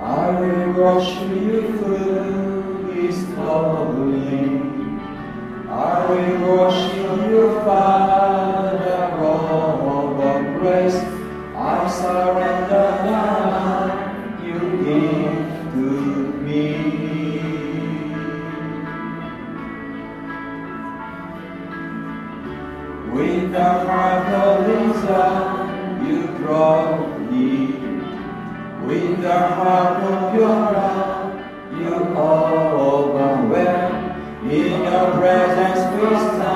I will wash you through this calling. I will you, Father, all grace. I surrender now, you give to me. With the heart of desire. presence, we stand.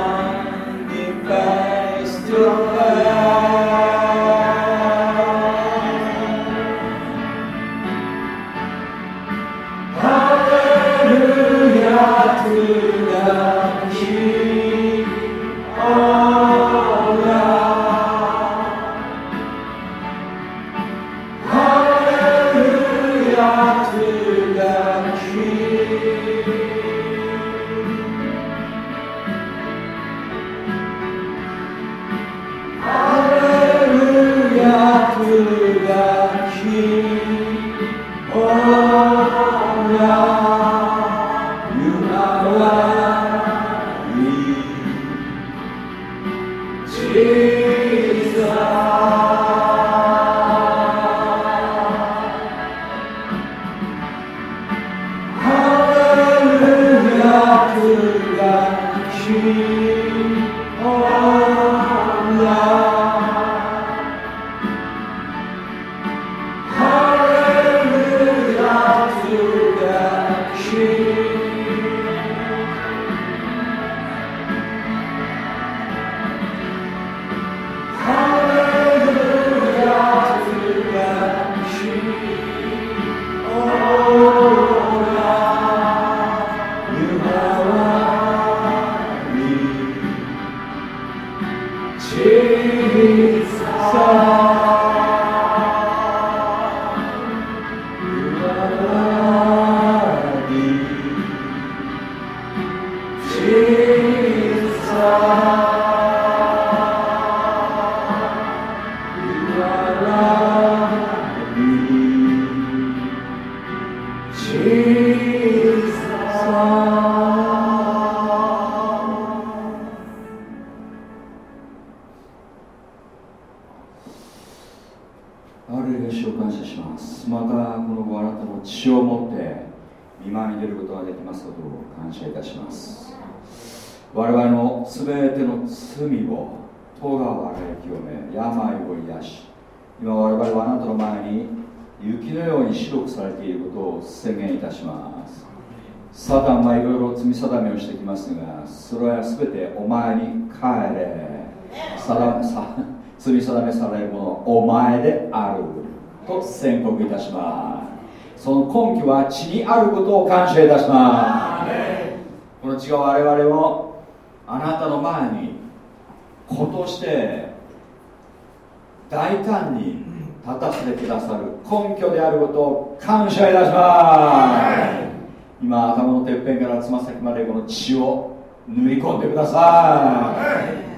血にあることを感謝いたしますこの血が我々をあなたの前に子として大胆に立たせてくださる根拠であることを感謝いたします。今頭のてっぺんからつま先までこの血を塗り込んでくださ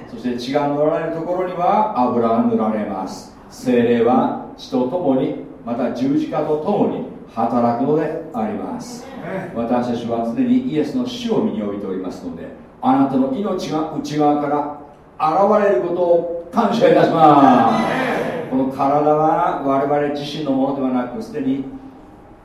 い。そして血が塗られるところには油が塗られます。精霊は血とともにまた十字架とともに働くのであります。私たちは常にイエスの死を身に置いておりますのであなたの命が内側から現れることを感謝いたします。この体は我々自身のものではなくすでに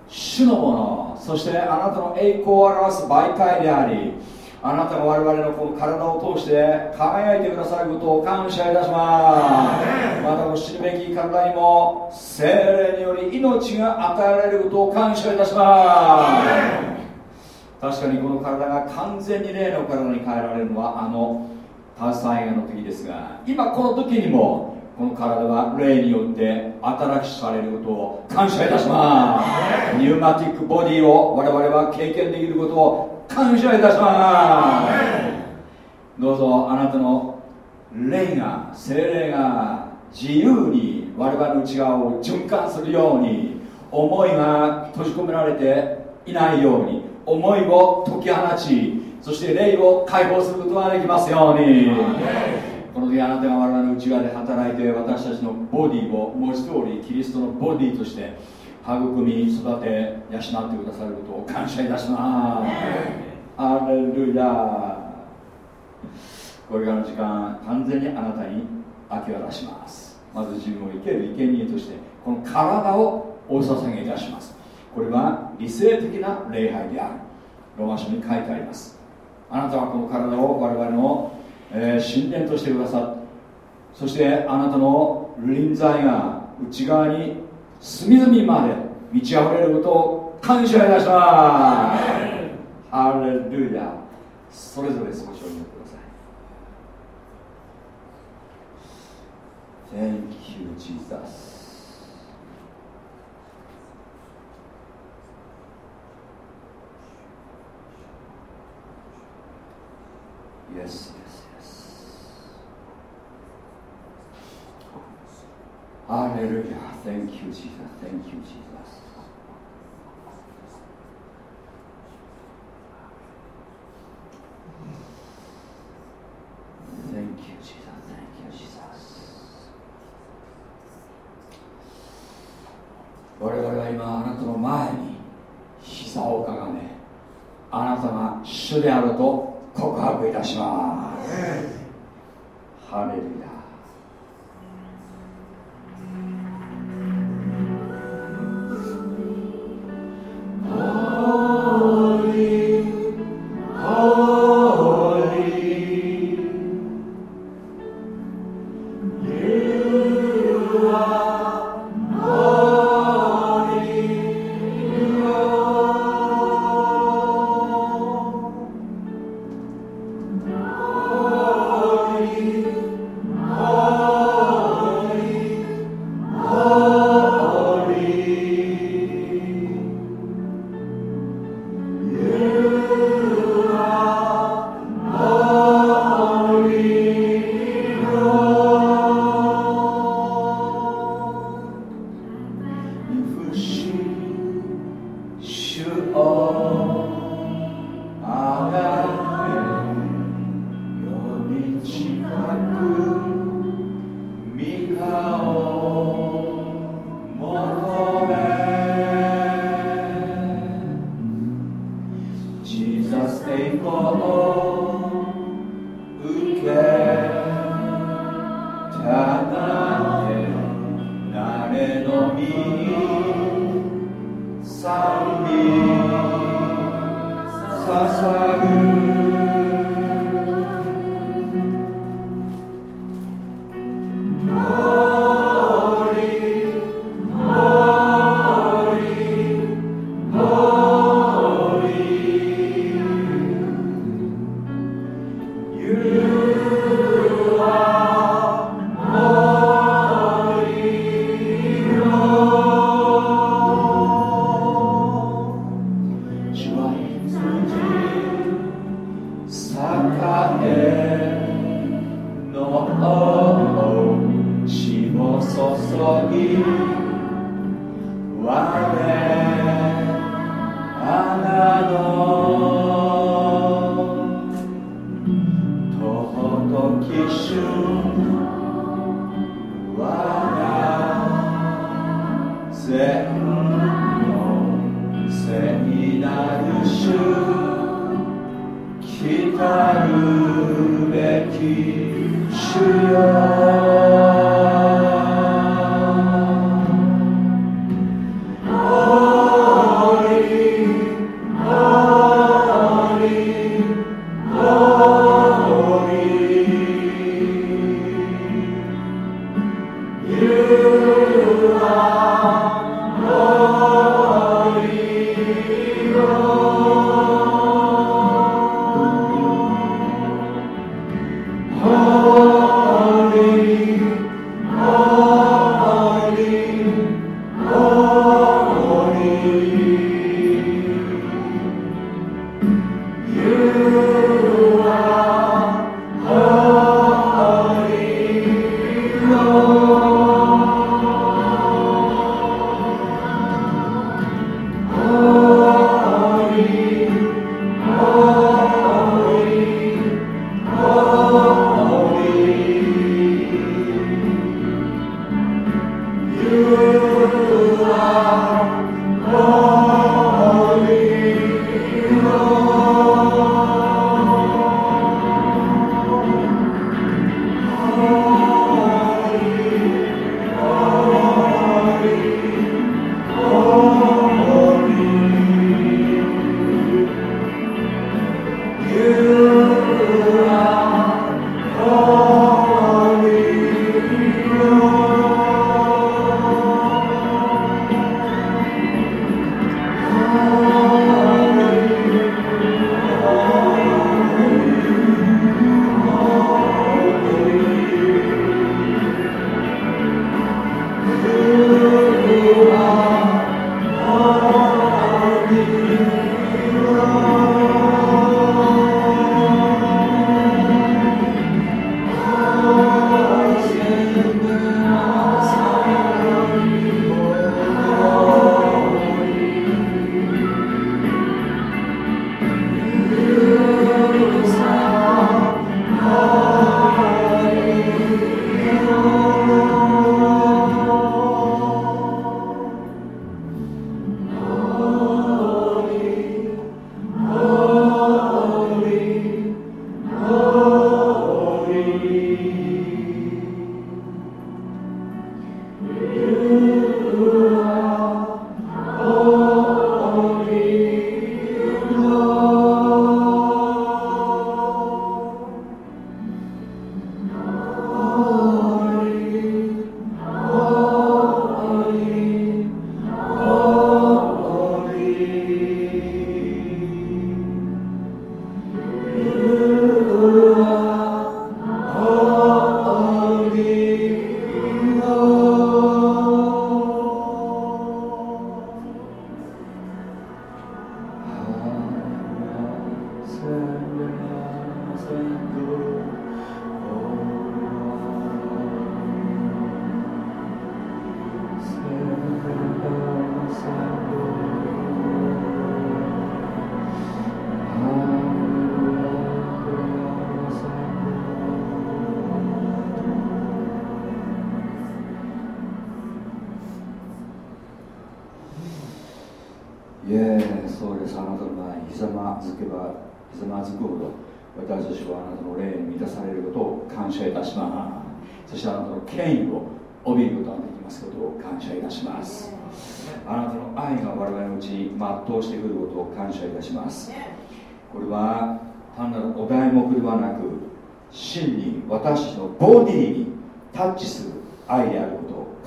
主のものそしてあなたの栄光を表す媒介でありあなたが我々のこの体を通して輝いてくださることを感謝いたします。またこの知るべき体にも精霊により命が与えられることを感謝いたします。確かにこの体が完全に霊の体に変えられるのはあの災害の時ですが今この時にもこの体は霊によって新しくされることを感謝いたします。ニューマティックボディを我々は経験できることを感謝いたします。どうぞあなたの霊が精霊が自由に我々の内側を循環するように思いが閉じ込められていないように思いを解き放ちそして霊を解放することができますように。この時あなたが我々の内側で働いて私たちのボディを文字通りキリストのボディとして育み育て養ってくださることを感謝いたします。アレルヤ。これからの時間完全にあなたに明け渡します。まず自分を生ける生贄としてこの体をお捧げいたします。これは理性的な礼拝である。ローマ書に書いてあります。あなたはこの体を我々の、えー、神殿としてくださっそしてあなたの臨在が内側に隅々まで満ち溢れることを感謝いたしますハレルヤそれぞれ少しお祈りください Thank you, Jesus. Yes, yes, yes. アレルヤ Thank you, Jesus. Thank you, Jesus.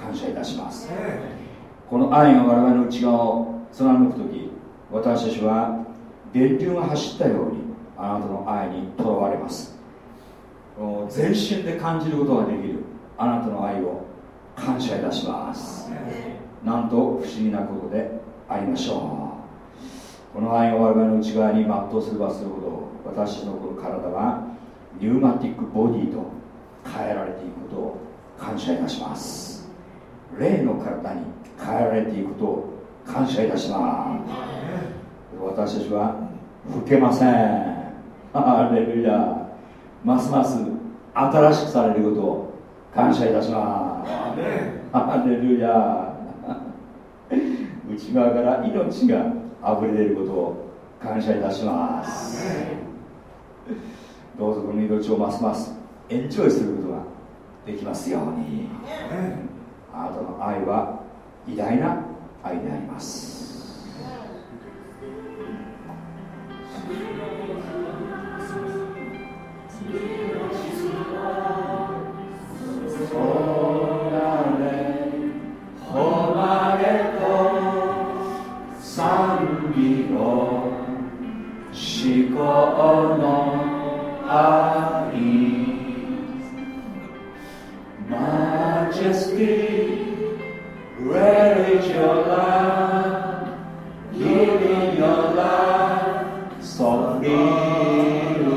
感謝いたします。この愛が我々の内側を貫く時私たちは電流が走ったようにあなたの愛にとらわれます。全身で感じることができるあなたの愛を感謝いたします。なんと不思議なことでありましょう。この愛が我々の内側に全うすればするほど私のこの体はニューマティックボディと変えられていくことを感謝いたします。霊の体に変えられていくことを感謝いたします。私たちは老けません。ハレルヤ。ますます新しくされることを感謝いたします。ハレルヤ。内側から命が溢れ出ることを感謝いたします。どうぞこの命をますますエンジョイすることができますように。あなたの愛は偉大な愛であります。誉れと賛美を思考の愛。Majesty Where is your love? Giving your life so freely.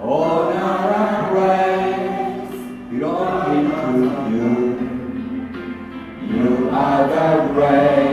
Honor and praise belonging to you. You are the greatest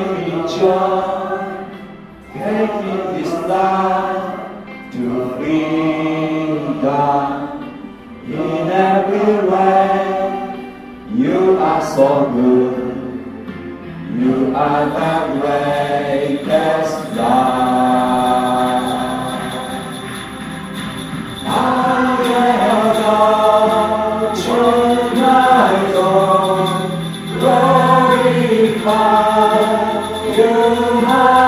Bring me joy Taking this life to freedom in every way. You are so good. You are the greatest love. يوم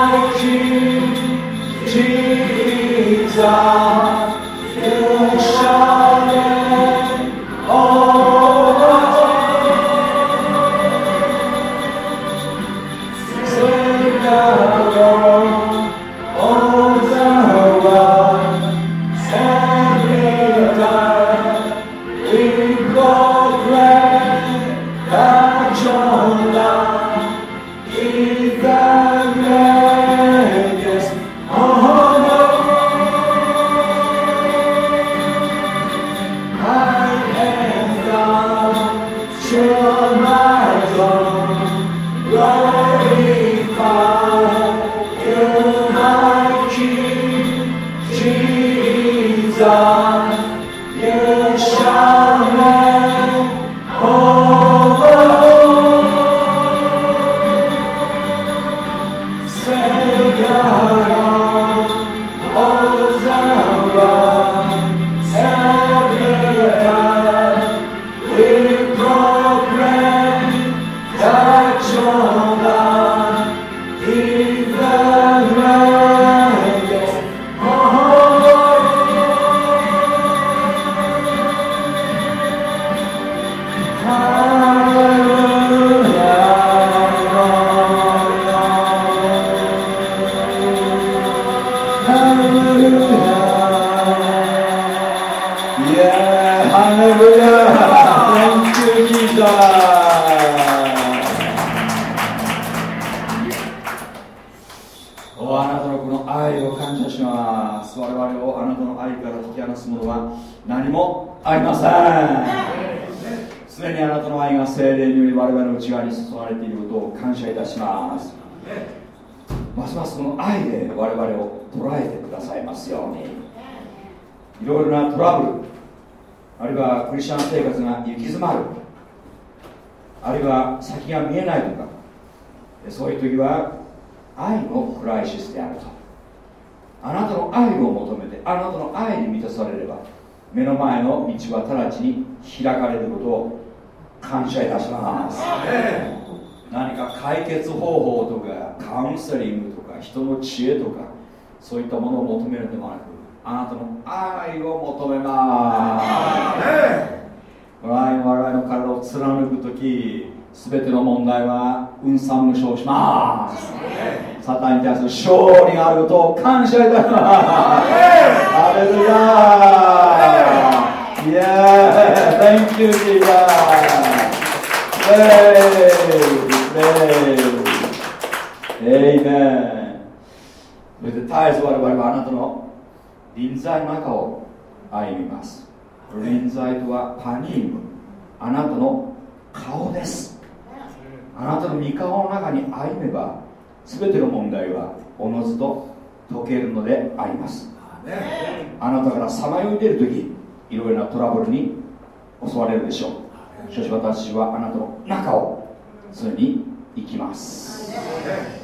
開かれることを感謝いたします。何か解決方法とかカウンセリングとか人の知恵とかそういったものを求めるのではなくあなたの愛を求めます。我々の体を貫く時全ての問題は運算無償します。サタンに対する勝利があることを感謝いたします。アレルヤ Yeah, thank you, Jesus. Amen. それで絶えず我々はあなたの臨在の中を歩みます。臨在とはパニーム。あなたの顔です。あなたの御顔の中に歩めば、全ての問題はおのずと解けるのであります。あなたからさまよい出るとき、いろいろなトラブルに襲われるでしょう。しかし私はあなたの中を常に行きます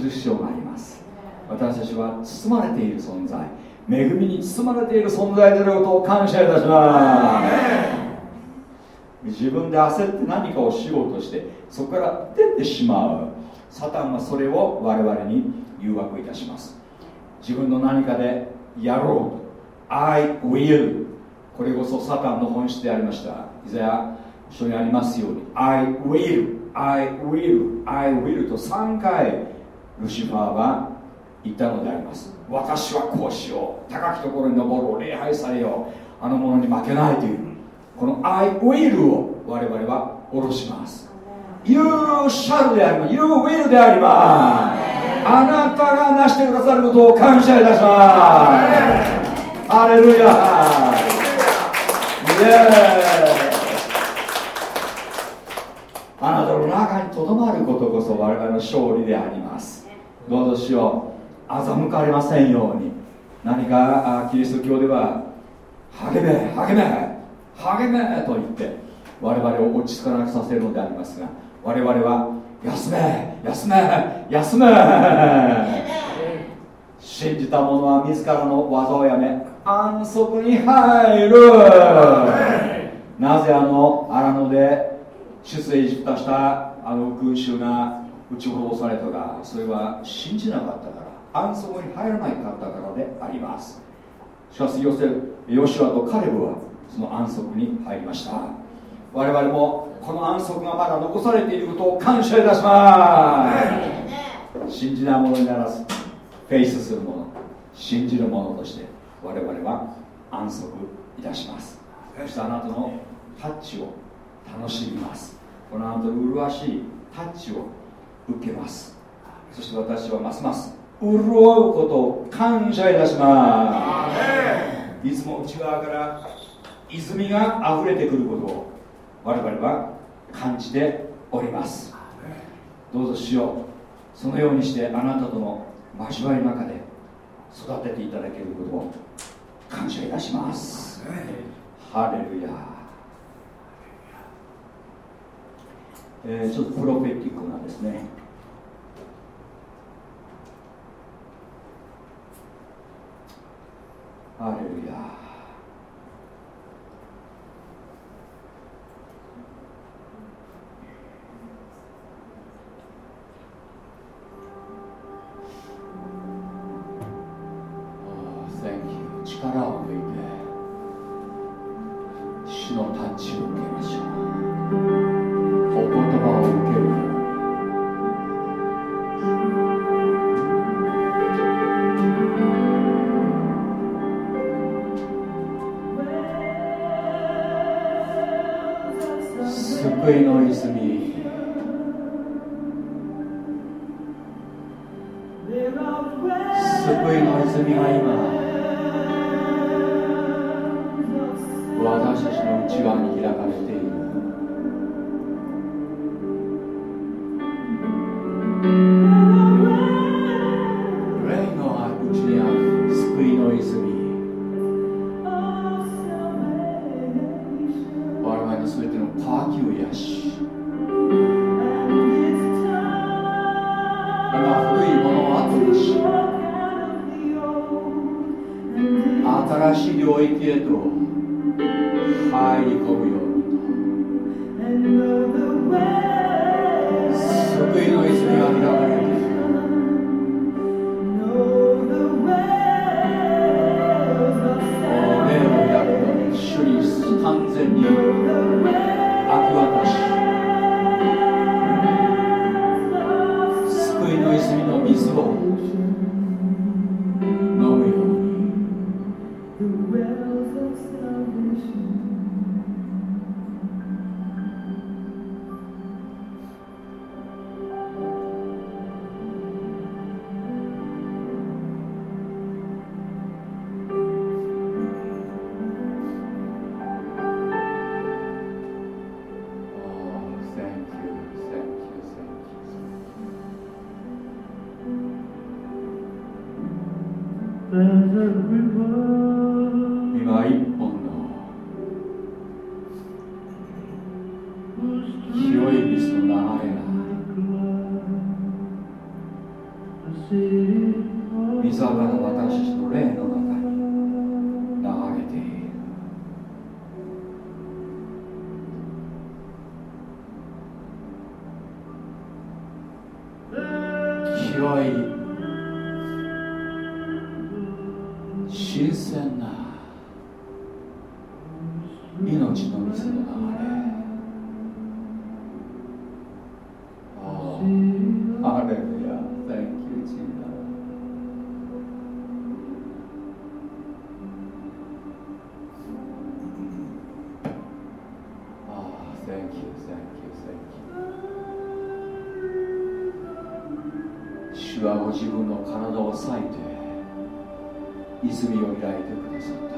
印があります。私たちは包まれている存在。恵みに包まれている存在であることを感謝いたします。自分で焦って何かをしようとしてそこから出てしまう。サタンはそれを我々に誘惑いたします。自分の何かでやろうと。I will これこそサタンの本質でありました。いざや書にありますように。I will I will I will と3回ルシファーは言ったのであります。私はこうしよう。高きところに登ろう。礼拝されよう。あの者に負けないという。この I will を我々は下ろします。You shall であります。You will であります。あなたが成してくださることを感謝いたします。ハレルヤ。イエーあなたの中にとどまることこそ我々の勝利でありますどうぞしよう欺かれませんように。何かキリスト教では励め励め励めと言って我々を落ち着かなくさせるのでありますが我々は休め休め休め。信じた者は自らの技をやめ安息に入る。なぜあの荒野で出世したしたあの群衆が撃ち殺されたかそれは信じなかったから安息に入らないかったからであります。しかしヨセヨシュアとカレブはその安息に入りました。我々もこの安息がまだ残されていることを感謝いたします。信じないものにならずフェイスするもの信じるものとして我々は安息いたします。そしてあなたのタッチを楽しみます。このあなた麗しいタッチを受けます。そして私はますます潤うことを感謝いたします。いつも内側から泉が溢れてくることを我々は感じております。どうぞしよう。そのようにしてあなたとの交わりの中で育てていただけることを感謝いたします。ハレルヤ。えー、ちょっとプロフェティックなですね。ハレルヤ thank you, Jesus. はご自分の体を裂いて泉を開いてくださった。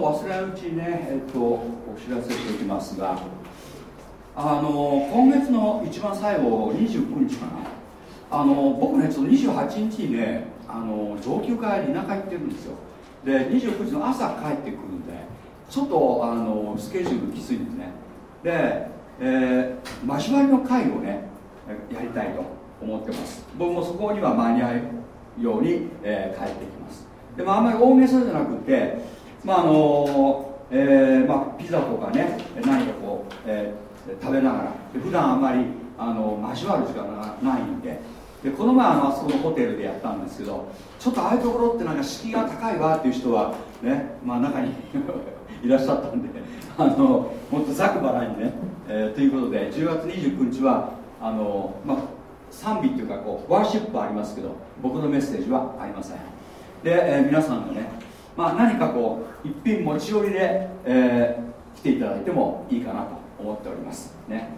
忘れないうちにね、えっと、お知らせしておきますがあの今月の一番最後29日かな。あの僕ねちょっと28日にねあの上級会に田舎行ってるんですよ。で29日の朝帰ってくるんでちょっとあのスケジュールきついんですね。で、えー、交わりの会をねやりたいと思ってます。僕もそこには間に合うように、えー、帰ってきます。でもあんまり大げさじゃなくてまああのえーまあ、ピザとかね何かこう、えー、食べながら普段あんまりあの交わる時間がないんででこの前あそこのホテルでやったんですけどちょっとああいうところってなんか敷居が高いわっていう人はねまあ中に いらっしゃったんであのもっとざくばらにね、えー、ということで10月29日はあの、まあ、賛美っていうかこうワーシップはありますけど僕のメッセージはありません。で、えー、皆さんがね、まあ、何かこう一品持ち寄りで、えー、来ていただいてもいいかなと思っております。ね。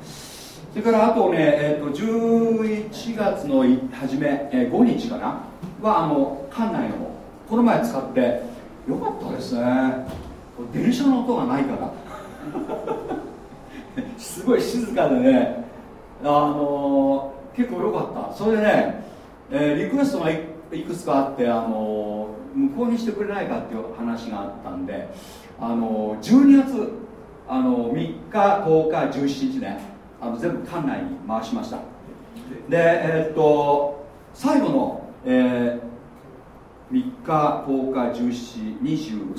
それからあとね、えーと、11月の初め、えー、5日かな？はあの館内のこの前使ってよかったですね。電車の音がないから。すごい静かでね。あのー、結構良かった。それでね、えー、リクエストがいくつかあって、あのー、向こうにしてくれないかっていう話があったんで、あの12月、あの3日10日17日ねあの全部館内に回しました。でえー、っと最後の、えー、3日10日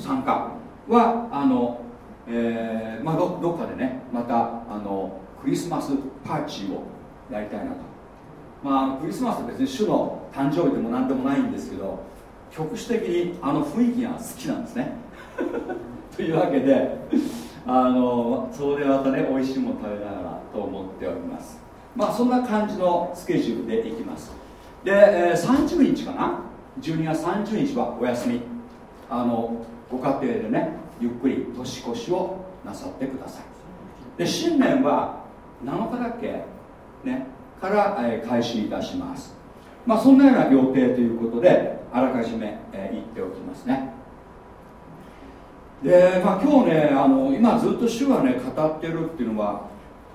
1723日はあの、えーまあど、どっかでねまたあのクリスマスパーティーをやりたいなと。まあクリスマスは別に主の誕生日でも何でもないんですけど局地的にあの雰囲気が好きなんですね。というわけであのそれでまたね美味しいもの食べながらと思っております。まあそんな感じのスケジュールでいきます。で、えー、30日かな？12月30日はお休み。あのご家庭でねゆっくり年越しをなさってください。で新年は7日だっけ？ねから、えー、開始いたします。まあそんなような予定ということであらかじめ、え、言っておきますね。で、まあ、今日ねあの今ずっと主がね語ってるっていうのは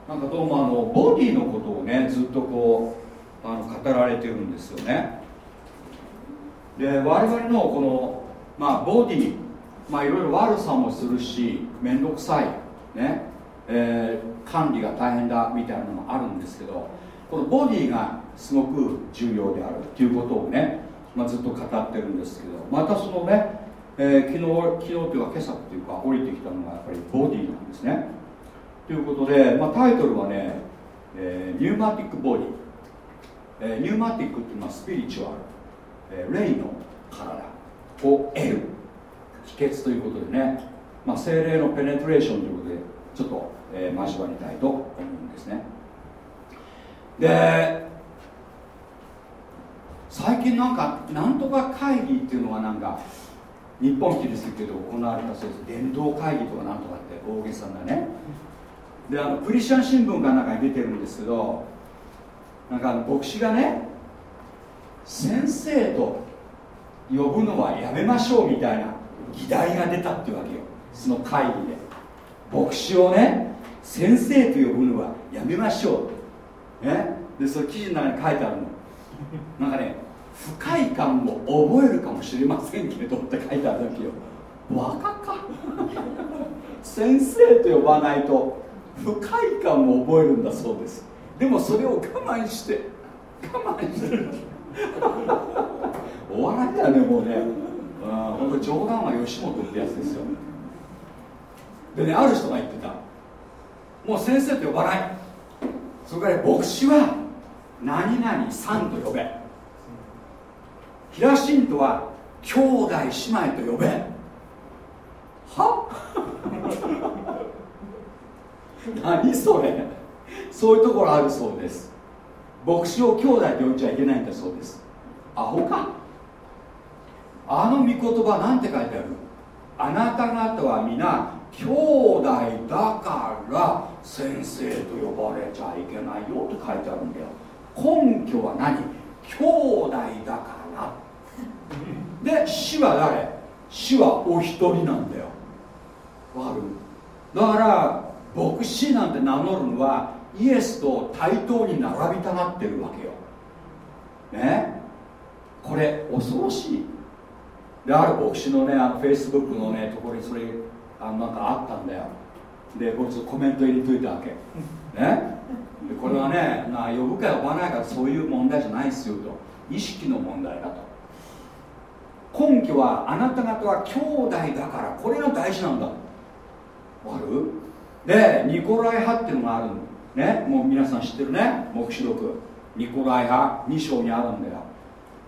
なんかどうもあのボディのことをねずっとこうあの語られてるんですよね。で我々のこの、まあ、ボディまあいろいろ悪さもするし面倒くさいね、えー、管理が大変だみたいなのもあるんですけどこのボディがすごく重要であるっていうことをね、まあ、ずっと語ってるんですけどまたそのねえー、昨日昨日というか今朝っていうか降りてきたのがやっぱりボディなんですね。ということで、まあ、タイトルはね、えー、ニューマティックボディ、えー、ニューマティックっていうのはスピリチュアル、えー、霊の体を得る。秘訣ということでね、まあ、精霊のペネトレーションということでちょっと、えー、交わりたいと思うんですね。で最近なんかなんとか会議っていうのはなんか日本キリスト教で行われたそうです。伝道会議とかなんとかって大げさなね。であのクリスチャン新聞かなんかに出てるんですけどなんかあの牧師がね先生と呼ぶのはやめましょうみたいな議題が出たっていうわけよ。その会議で。牧師をね先生と呼ぶのはやめましょう。ねでその記事の中に書いてあるの。なんかね不快感を覚えるかもしれませんけどって書いてあるわけよ。バカか。先生と呼ばないと不快感を覚えるんだそうです。でもそれを我慢して我慢してる。お笑いだよねもうね。本当冗談は吉本ってやつですよ。でねある人が言ってた。もう先生と呼ばない。それから牧師は何々さんと呼べ。ヒラシントは兄弟姉妹と呼べ。は？何それ。そういうところあるそうです。牧師を兄弟と呼んじゃいけないんだそうです。アホか。あの御言葉なんて書いてある。あなた方は皆兄弟だから先生と呼ばれちゃいけないよと書いてあるんだよ。根拠は何？兄弟だから で死は誰？死はお一人なんだよ。わかるだから牧師なんて名乗るのはイエスと対等に並びたがってるわけよ。ね？これ恐ろしい。である牧師のねあのフェイスブックのねところにそれあのなんかあったんだよ。でこいつコメント入れといたわけ。ね？これはねな呼ぶか呼ばないかそういう問題じゃないですよと。意識の問題だと。根拠はあなた方は兄弟だからこれが大事なんだ。わかる？でニコライ派っていうのがあるね？もう皆さん知ってるね？黙示録。ニコライ派2章にあるんだよ。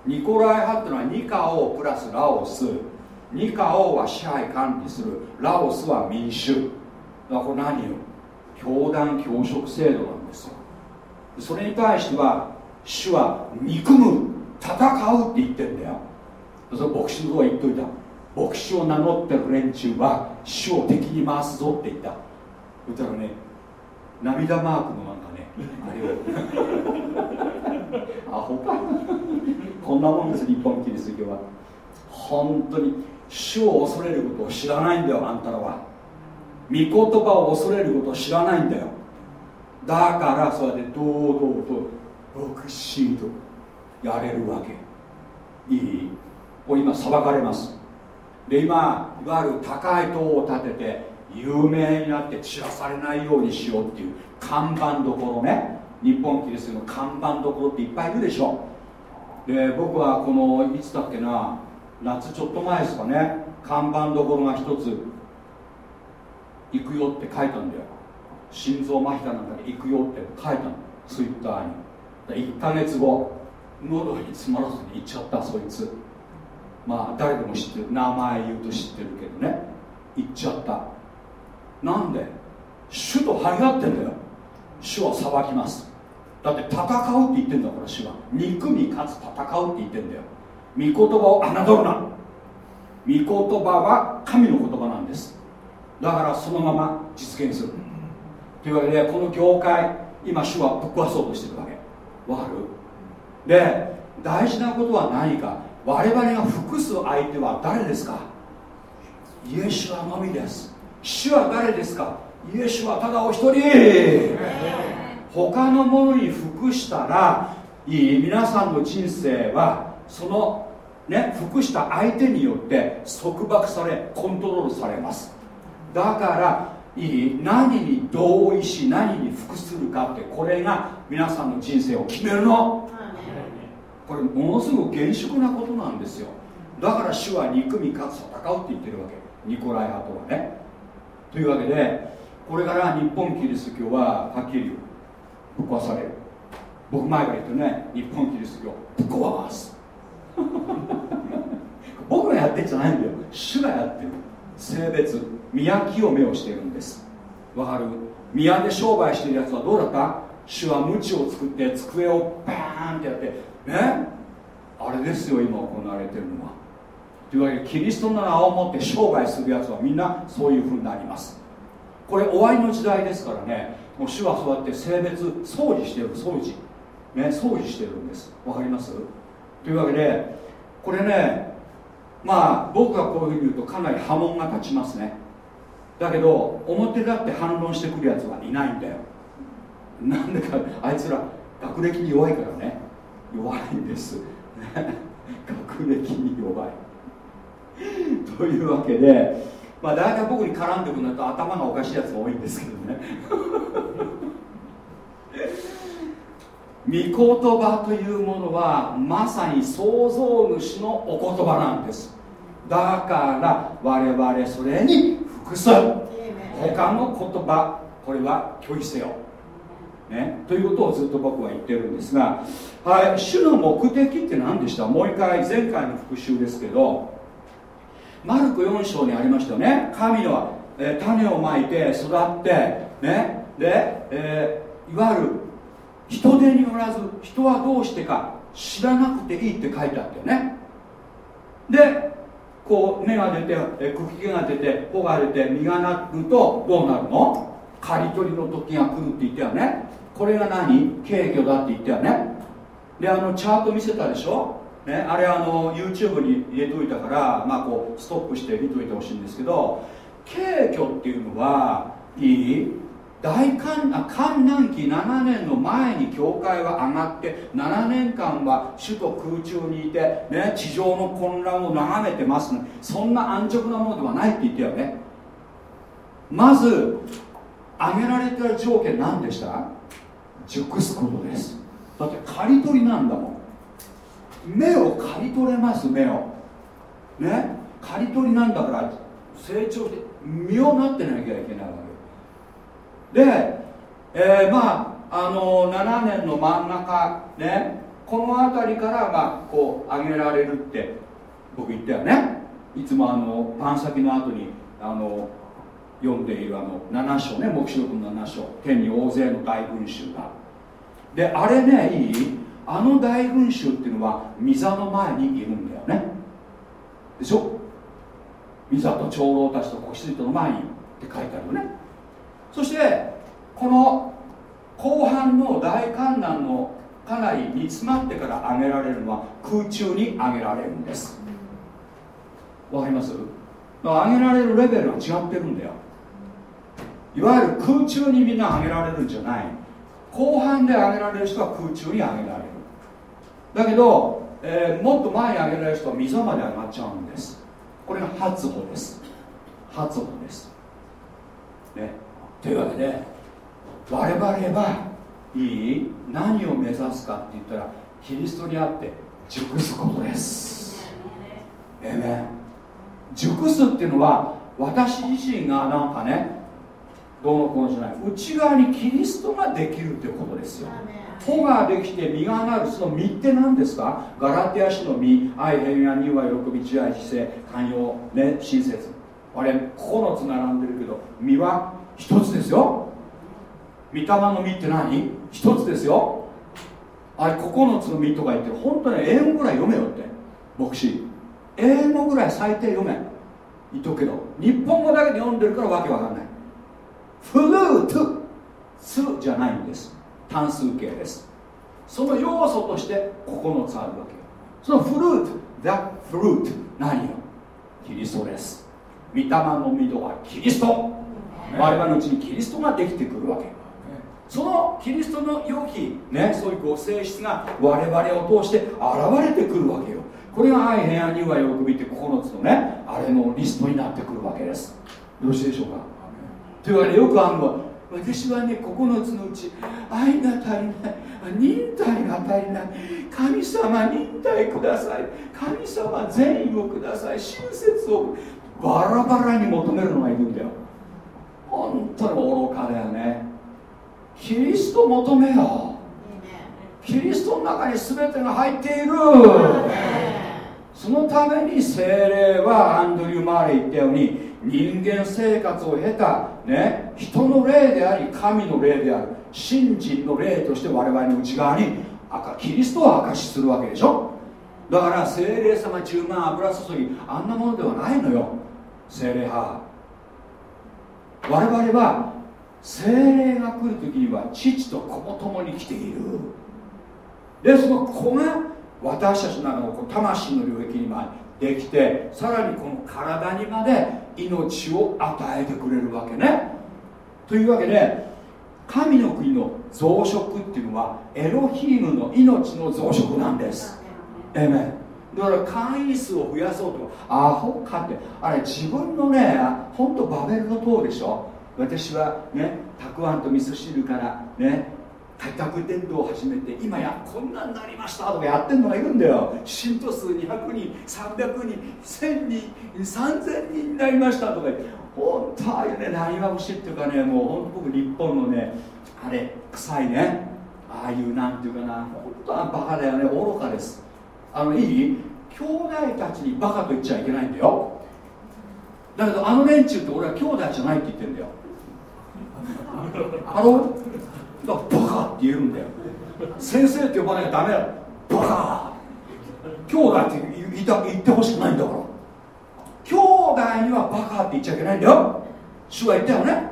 ニコライ派っていうのはニカオプラスラオス。ニカオは支配管理する。ラオスは民主。だからこれ何よ？教団教職制度なんですよ。それに対しては主は憎む戦うって言ってんだよ。それ牧師の方は言っといた。牧師を名乗ってる連中は主を敵に回すぞって言った。そしたらね涙マークのなんかねあれを。アホか。こんなもんです日本キリスト教は。本当に主を恐れることを知らないんだよあんたらは。御言葉を恐れることを知らないんだよ。だからそうやって堂々と牧師とやれるわけ。いい。これ今裁かれます。で今いわゆる高い塔を建てて有名になって散らされないようにしようっていう看板どころね。日本キリストの看板どころっていっぱいいるでしょ。で僕はこのいつだっけな夏ちょっと前ですかね。看板どころが一つ。行くよって書いたんだよ。心臓麻痺かなんかで行くよって書いたの。ツイッターに。1ヶ月後喉に詰まらずに行っちゃったそいつ。まあ誰でも知ってる。名前言うと知ってるけどね。行っちゃった。なんで？主と張り合ってんだよ。主は裁きます。だって戦うって言ってんだから主は。憎み勝つ戦うって言ってんだよ。御言葉を侮るな。御言葉は神の言葉なんです。だからそのまま実現する。というわけでこの業界今主はぶっ壊そうとしてるわけ。わかる？で大事なことは何か。我々が服す相手は誰ですか？イエシュアのみです。主は誰ですか？イエシュはただお一人。他のものに服したらいい皆さんの人生はそのね服した相手によって束縛されコントロールされますだからいい何に同意し何に服するかってこれが皆さんの人生を決めるの。これものすごく厳粛なことなんですよ。だから主は憎みかつ戦うって言ってるわけ。ニコライ派とはね。というわけでこれから日本キリスト教ははっきりぶっ壊される。僕前から言ってね。日本キリスト教ぶっ壊す。僕がやってんじゃないんだよ。主がやってる。性別宮清めをしているんです。わかる？宮で商売してるやつはどうだった？主は鞭を作って机をバーンってやってねあれですよ今行われてるのは。というわけでキリストの名を持って商売するやつはみんなそういうふうになります。これ終わりの時代ですからね。もう主はそうやって性別掃除してる掃除。ね掃除してるんです。わかります？というわけでこれねまあ僕がこういうふうに言うとかなり波紋が立ちますね。だけど表立って反論してくるやつはいないんだよ。なんでかあいつら学歴に弱いからね。弱いんです。学歴に弱い。というわけでまあ大体僕に絡んでくると頭がおかしいやつが多いんですけどね。御言葉というものはまさに創造主のお言葉なんです。だから我々それに服す。他の言葉これは拒否せよ、ね、ということをずっと僕は言ってるんですが、はい、主の目的って何でした？もう一回前回の復習ですけど。マルク4章にありましたよね。神は、えー、種をまいて育ってね。で、えー、いわゆる人手によらず人はどうしてか知らなくていいって書いてあったよね。でこう芽が出て、え茎が出て穂が出て実がなるとどうなるの？刈り取りの時が来るって言ったよね。これが何？軽挙だって言ったよね。であのチャート見せたでしょ？ね、あれあの YouTube に入れといたから、まあ、こうストップして見といてほしいんですけど軽挙っていうのはいい？大観観難期7年の前に教会は上がって7年間は首都空中にいて、ね、地上の混乱を眺めてますねそんな安直なものではないって言ったよね。まず挙げられた条件何でした？熟すことです。だって刈り取りなんだもん。目を刈り取れます目を。ね？刈り取りなんだから成長して実をなってなきゃいけないわで、えー、まああの7年の真ん中ねこの辺りからまあこう上げられるって僕言ったよね。いつもあのパン先の後にあの読んでいるあの7章ね黙示録の7章。天に大勢の大群衆が。であれねいい？あの大群衆っていうのは御座の前にいるんだよね。でしょ？御座と長老たちと子羊との前にって書いてあるよね。そしてこの後半の大観覧のかなり煮詰まってから上げられるのは空中に上げられるんです。わかります？上げられるレベルは違ってるんだよ。いわゆる空中にみんな上げられるんじゃない。後半で上げられる人は空中に上げられる。だけど、えー、もっと前に上げられる人は溝まで上がっちゃうんです。これが発歩です。発歩です。ね。というわけで我々はいい何を目指すかって言ったらキリストにあって熟すことです。えめ熟すっていうのは私自身がなんかねどうのこうのじゃない。内側にキリストができるということですよ。穂ができて実がなるその実って何ですか？ガラテア氏の実愛平安には喜び慈愛知性寛容ね親切。あれ9つ並んでるけど実は1つですよ。御霊の実って何？1つですよ。あれ9つの実とか言って本当に英語ぐらい読めよって。牧師。英語ぐらい最低読め。言っとくけど日本語だけで読んでるからわけわかんない。フルートスじゃないんです。単数形です。その要素として9つあるわけそのフルート The fruit 何よ？キリストです。御霊の御とはキリスト。我々のうちにキリストができてくるわけ。そのキリストの良き、ね、そういうご性質が我々を通して現れてくるわけよ。これが愛平安には喜びって9つのねあれのリストになってくるわけです。よろしいでしょうか？というわけでよくあるのは私はね9つのうち愛が足りない忍耐が足りない神様忍耐ください神様善意をください親切をバラバラに求めるのがいるんだよ本当に愚かだよね。キリスト求めよ。うキリストの中に全てが入っている。そのために精霊はアンドリュー・マーレ言ったように人間生活を経た、ね、人の霊であり神の霊である信心の霊として我々の内側にキリストを証しするわけでしょ。だから精霊様10万油注ぎあんなものではないのよ。精霊派我々は精霊が来る時には父と子も共に来ている。でその子が私たちの中の魂の領域にできてさらにこの体にまで命を与えてくれるわけね。というわけで神の国の増殖っていうのはエロヒームの命の増殖なんです。えめだから会員数を増やそうと。アホかって。あれ自分のね本当バベルの塔でしょ。私はねたくあんと味噌汁からね開拓伝道を始めて今やこんなになりましたとかやってんのがいるんだよ。信徒数200人300人1000人3000人になりましたとか本当ああいうねなにわ節っていうかねもう本当僕日本のねあれ臭いね。ああいうなんていうかな本当はバカだよね。愚かです。あのいい？兄弟たちにバカと言っちゃいけないんだよ。だけどあの連中って俺は兄弟じゃないって言ってんだよ。あのだバカって言うんだよ。先生って呼ばなきゃダメだバカ。兄弟って言いた言ってほしくないんだから。兄弟にはバカって言っちゃいけないんだよ。主は言ったよね。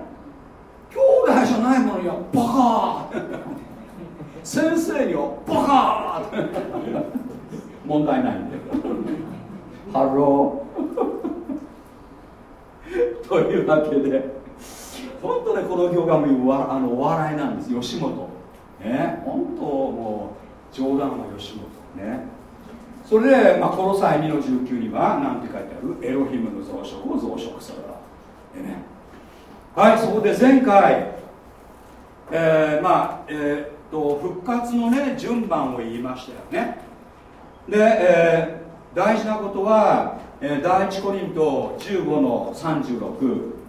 兄弟じゃないものにはバカ。先生にはバカ。問題ないんだよハロー。というわけで本当ねこの業がもあのお笑いなんです。吉本。ね。本当もう冗談は吉本。ね。それで、まあ、この際2の19には何て書いてあるエロヒムの増殖を増殖するでね。はいそこで前回えー、まあえー、っと復活のね順番を言いましたよね。で、えー、大事なことは、えー、第一コリント15の36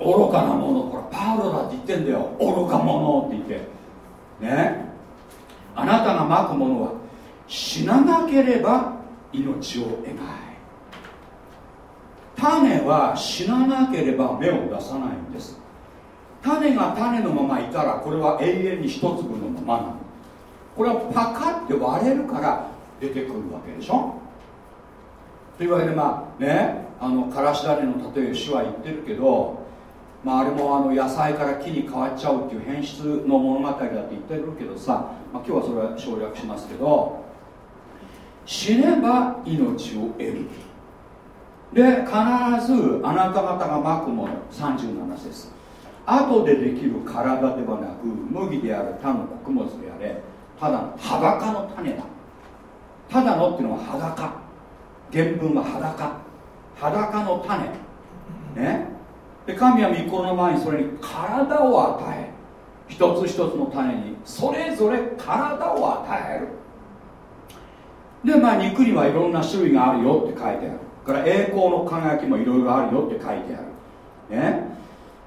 愚かなものこれパウロだって言ってんだよ。愚か者って言って。ね。あなたがまくものは死ななければ命を得ない。種は死ななければ芽を出さないんです。種が種のままいたらこれは永遠に一粒のままなの。これはパカって割れるから出てくるわけでしょ。というわけでまあねあのからし種の例え主は言ってるけどまあ、あれもあの野菜から木に変わっちゃうっていう変質の物語だって言ってるけどさ、まあ、今日はそれは省略しますけど死ねば命を得る。で必ずあなた方がまくもの。37節。後でできる体ではなく麦である他の穀物であれただの裸の種だ。ただのっていうのは裸。原文は裸。裸の種。ね。で神は御子の前にそれに体を与え一つ一つの種にそれぞれ体を与える。でまあ肉にはいろんな種類があるよって書いてある。から栄光の輝きもいろいろあるよって書いてある。ね。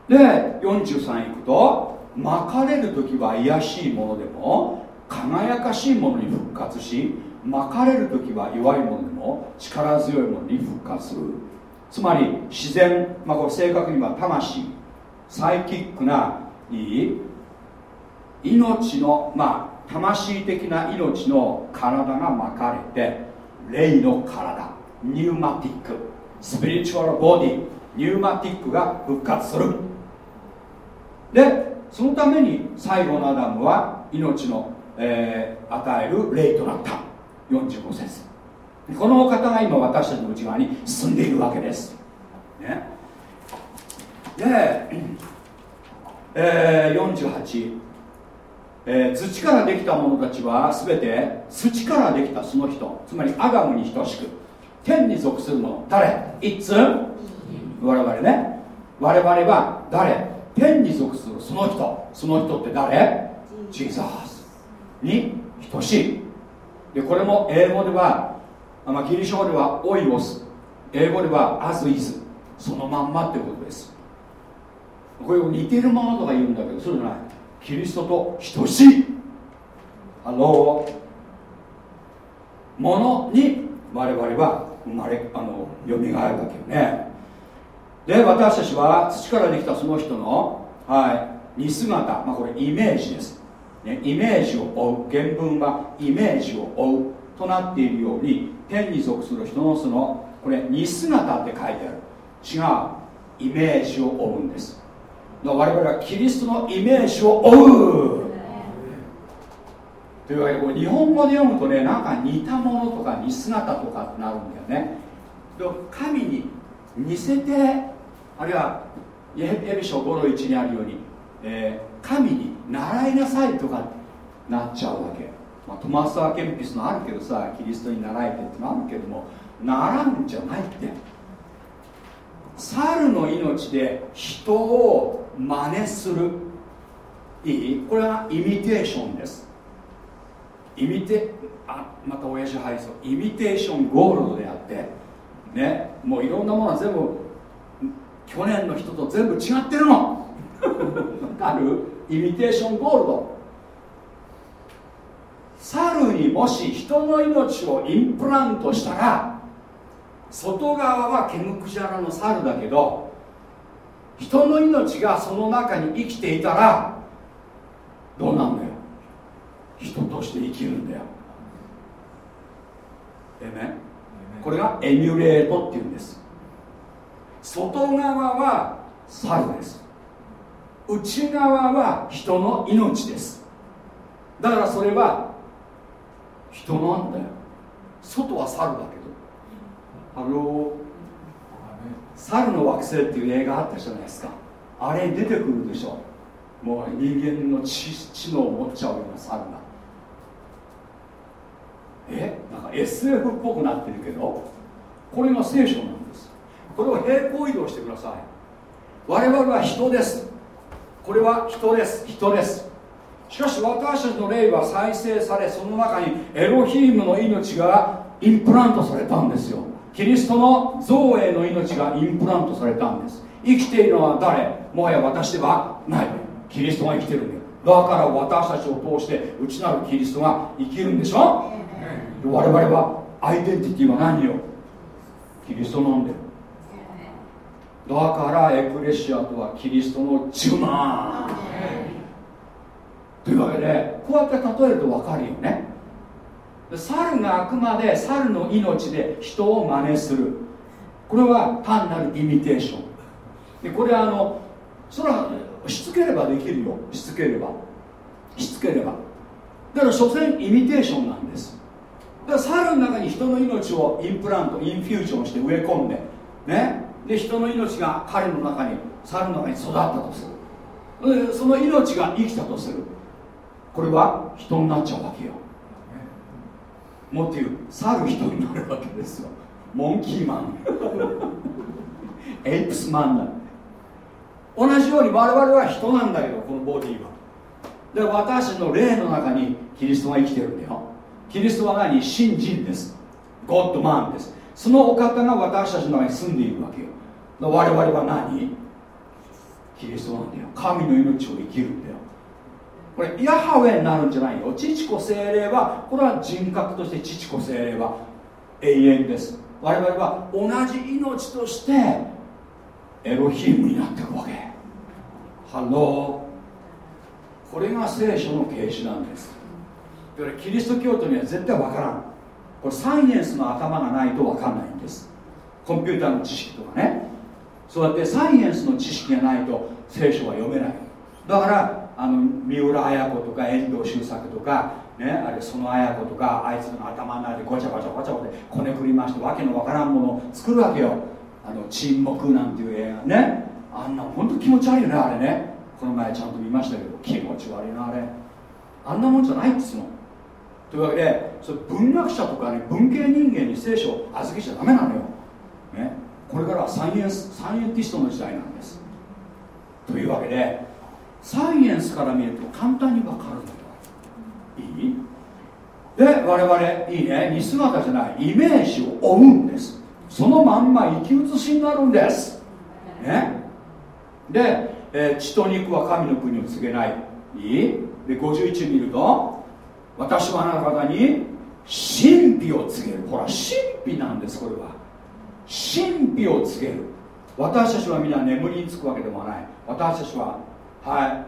で43いくと巻かれる時は卑しいものでも輝かしいものに復活し蒔かれる時は弱いものでも力強いものに復活する。つまり自然、まあ、これ正確には魂。サイキックないい命のまあ魂的な命の体が蒔かれて霊の体。 pneumatic spiritual body pneumatic が復活する。でそのために最後のアダムは命の、えー、与える霊となった。45節。このお方が今私たちの内側に住んでいるわけです、ね、で、えー、48、えー、土からできた者たちは全て土からできたその人。つまりアダムに等しく天に属する者誰？いつ？我々ね。我々は誰？天に属するその人。その人って誰？ジーザースに等しい。でこれも英語ではまあ、ギリシャ語ではオイオス。英語ではアズイズ。そのまんまってことです。これを似てるものとか言うんだけどそうじゃない。キリストと等しい。あのものに我々は生まれあのよみがえるわけよねで私たちは土からできたその人の、はい、似姿、まあ、これイメージです、ね、イメージを追う原文はイメージを追うとなっているように天に属する人のそのこれ似姿って書いてある。違う。イメージを追うんです。我々はキリストのイメージを追う。というわけでこれ日本語で読むとねなんか似たものとか似姿とかってなるんだよね。神に似せてあるいはエビ書5の1にあるように、えー、神に習いなさいとかなっちゃうわけ。まあ、トマス・アーケンピスのあるけどさキリストに習えてってのあるけども習うんじゃないって。猿の命で人を真似する。いい？これはイミテーションです。イミテあまた親父入りそう。イミテーションゴールドであってねもういろんなものは全部去年の人と全部違ってるの。ある？イミテーションゴールド猿にもし人の命をインプラントしたら外側はケムクジャラの猿だけど人の命がその中に生きていたらどうなんだよ？人として生きるんだよ。えめ？これがエミュレートっていうんです。外側は猿です。内側は人の命です。だからそれは人なんだよ外は猿だけど。ハロー猿の惑星っていう映画あったじゃないですか。あれ出てくるでしょ。もう人間の知知能を持っちゃうような猿がえなんか SF っぽくなってるけどこれが聖書なんです。これを平行移動してください。我々は人です。これは人です。人です。しかし私たちの霊は再生されその中にエロヒームの命がインプラントされたんですよ。キリストの造営の命がインプラントされたんです。生きているのは誰？もはや私ではない。キリストが生きてるんだよ。だから私たちを通して内なるキリストが生きるんでしょ？我々はアイデンティティは何よ？キリストなんだよだからエクレシアとはキリストの10万というわけでこうやって例えると分かるよね。猿があくまで猿の命で人を真似する。これは単なるイミテーション。でこれはあのそれはしつければできるよ。しつければ。しつければ。だから所詮イミテーションなんです。だから猿の中に人の命をインプラントインフュージョンして植え込んでね。で人の命が彼の中に猿の中に育ったとする。でその命が生きたとする。これは人になっちゃうわけよ。もっと言う猿人になるわけですよ。モンキーマン。エイプスマンだ。同じように我々は人なんだけどこのボディは。で私の霊の中にキリストが生きてるんだよ。キリストは何？信心です。ゴッドマンです。そのお方が私たちの中に住んでいるわけよ。我々は何？キリストなんだよ。神の命を生きるんだよ。これヤハウェになるんじゃないよ。父子聖霊はこれは人格として父子聖霊は永遠です。我々は同じ命としてエロヒームになっていくわけ。ハロー。これが聖書の啓示なんです。だからキリスト教徒には絶対わからん。これサイエンスの頭がないとわかんないんです。コンピューターの知識とかね。そうやってサイエンスの知識がないと聖書は読めない。だからあの三浦綾子とか遠藤周作とか、ね、あれその綾子とかあいつの頭の中でごちゃごちゃごちゃごちゃこねくりましてわけのわからんものを作るわけよ。あの沈黙なんていう映画。ね。あんな本当気持ち悪いよねあれね。この前ちゃんと見ましたけど気持ち悪いなあれ。あんなもんじゃないっつの。というわけでそれ文学者とかね文系人間に聖書を預けちゃダメなのよ、ね、これからはサイエンスサイエンティストの時代なんです。というわけでサイエンスから見ると簡単に分かるんだよ。いい？で我々いいね。似姿じゃない。イメージを追うんです。そのまんま生き写しになるんです。ね。で、えー、血と肉は神の国を告げない。いい？で51見ると私はあなた方に神秘を告げる。ほら神秘なんですこれは。神秘を告げる。私たちは皆眠りにつくわけでもない。私たちはは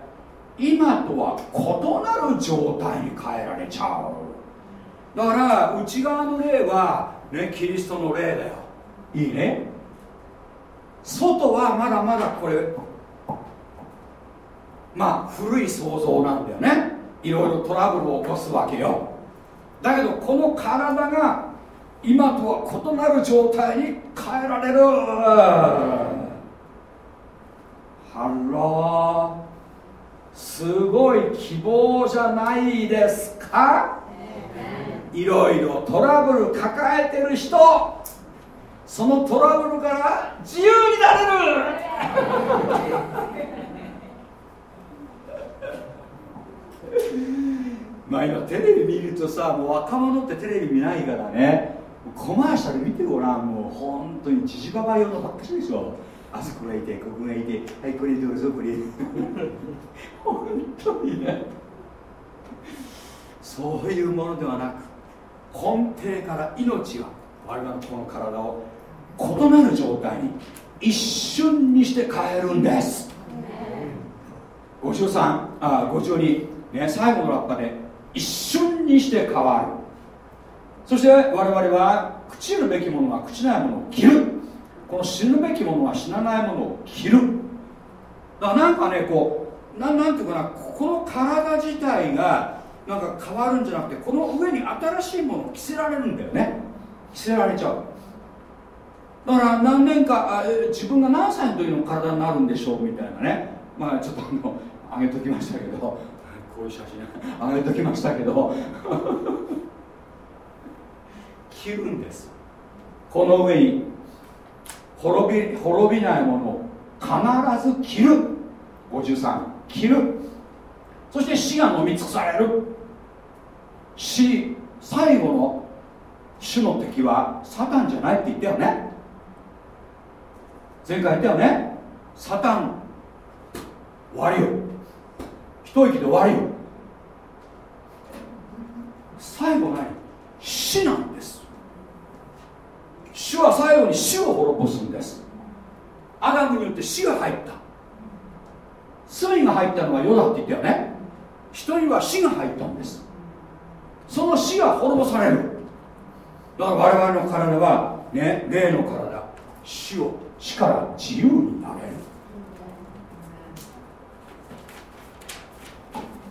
い。今とは異なる状態に変えられちゃう。だから内側の霊はねキリストの霊だよ。いいね。外はまだまだこれまあ古い創造なんだよね。いろいろトラブルを起こすわけよ。だけどこの体が今とは異なる状態に変えられる。ハロー。すごい希望じゃないですか。いろいろトラブル抱えてる人。そのトラブルから自由になれる まあ今テレビ見るとさもう若者ってテレビ見ないからね。コマーシャル見てごらん。もう本当にじじばば用のばっかりでしょ。あそこがいてここがいてはいこれどうぞこれ。本当にね。そういうものではなく根底から命が我々のこの体を異なる状態に一瞬にして変えるんです。53あ52、ね、最後のラッパで一瞬にして変わる。そして我々は朽ちるべきものは朽ちないものを着る。この死ぬべきものは死なないものを着る。だからなんかねこうななんていうかなこの体自体がなんか変わるんじゃなくてこの上に新しいものを着せられるんだよね。着せられちゃう。だから何年か自分が何歳の時の体になるんでしょうみたいなね。まあちょっとあの上げときましたけど。こういう写真。上げときましたけど。着るんです。この上に滅び滅びないものを必ず着る。53着る。そして死が飲み尽くされる。死最後の主の敵はサタンじゃないって言ったよね。前回言ったよね。サタン終わりよ一息で終わりよ。最後何死なんです。主は最後に死を滅ぼすんです。アダムによって死が入った。罪が入ったのは世だって言ったよね。人には死が入ったんです。その死が滅ぼされる。だから我々の体はね霊の体。死を死から自由になれる。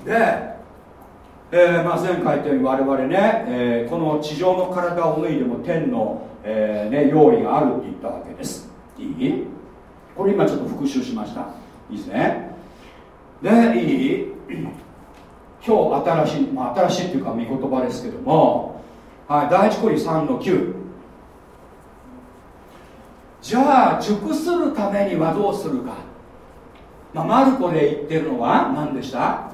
で、えーまあ、前回言ったように我々ね、えー、この地上の体を脱いでも天の、えーね、用意があるって言ったわけです。いい？これ今ちょっと復習しました。いいですね。でいい？今日新しい、まあ、新しいっていうか御言葉ですけども、はい、第一コリ3の9じゃあ熟するためにはどうするか、まあ、マルコで言ってるのは何でした？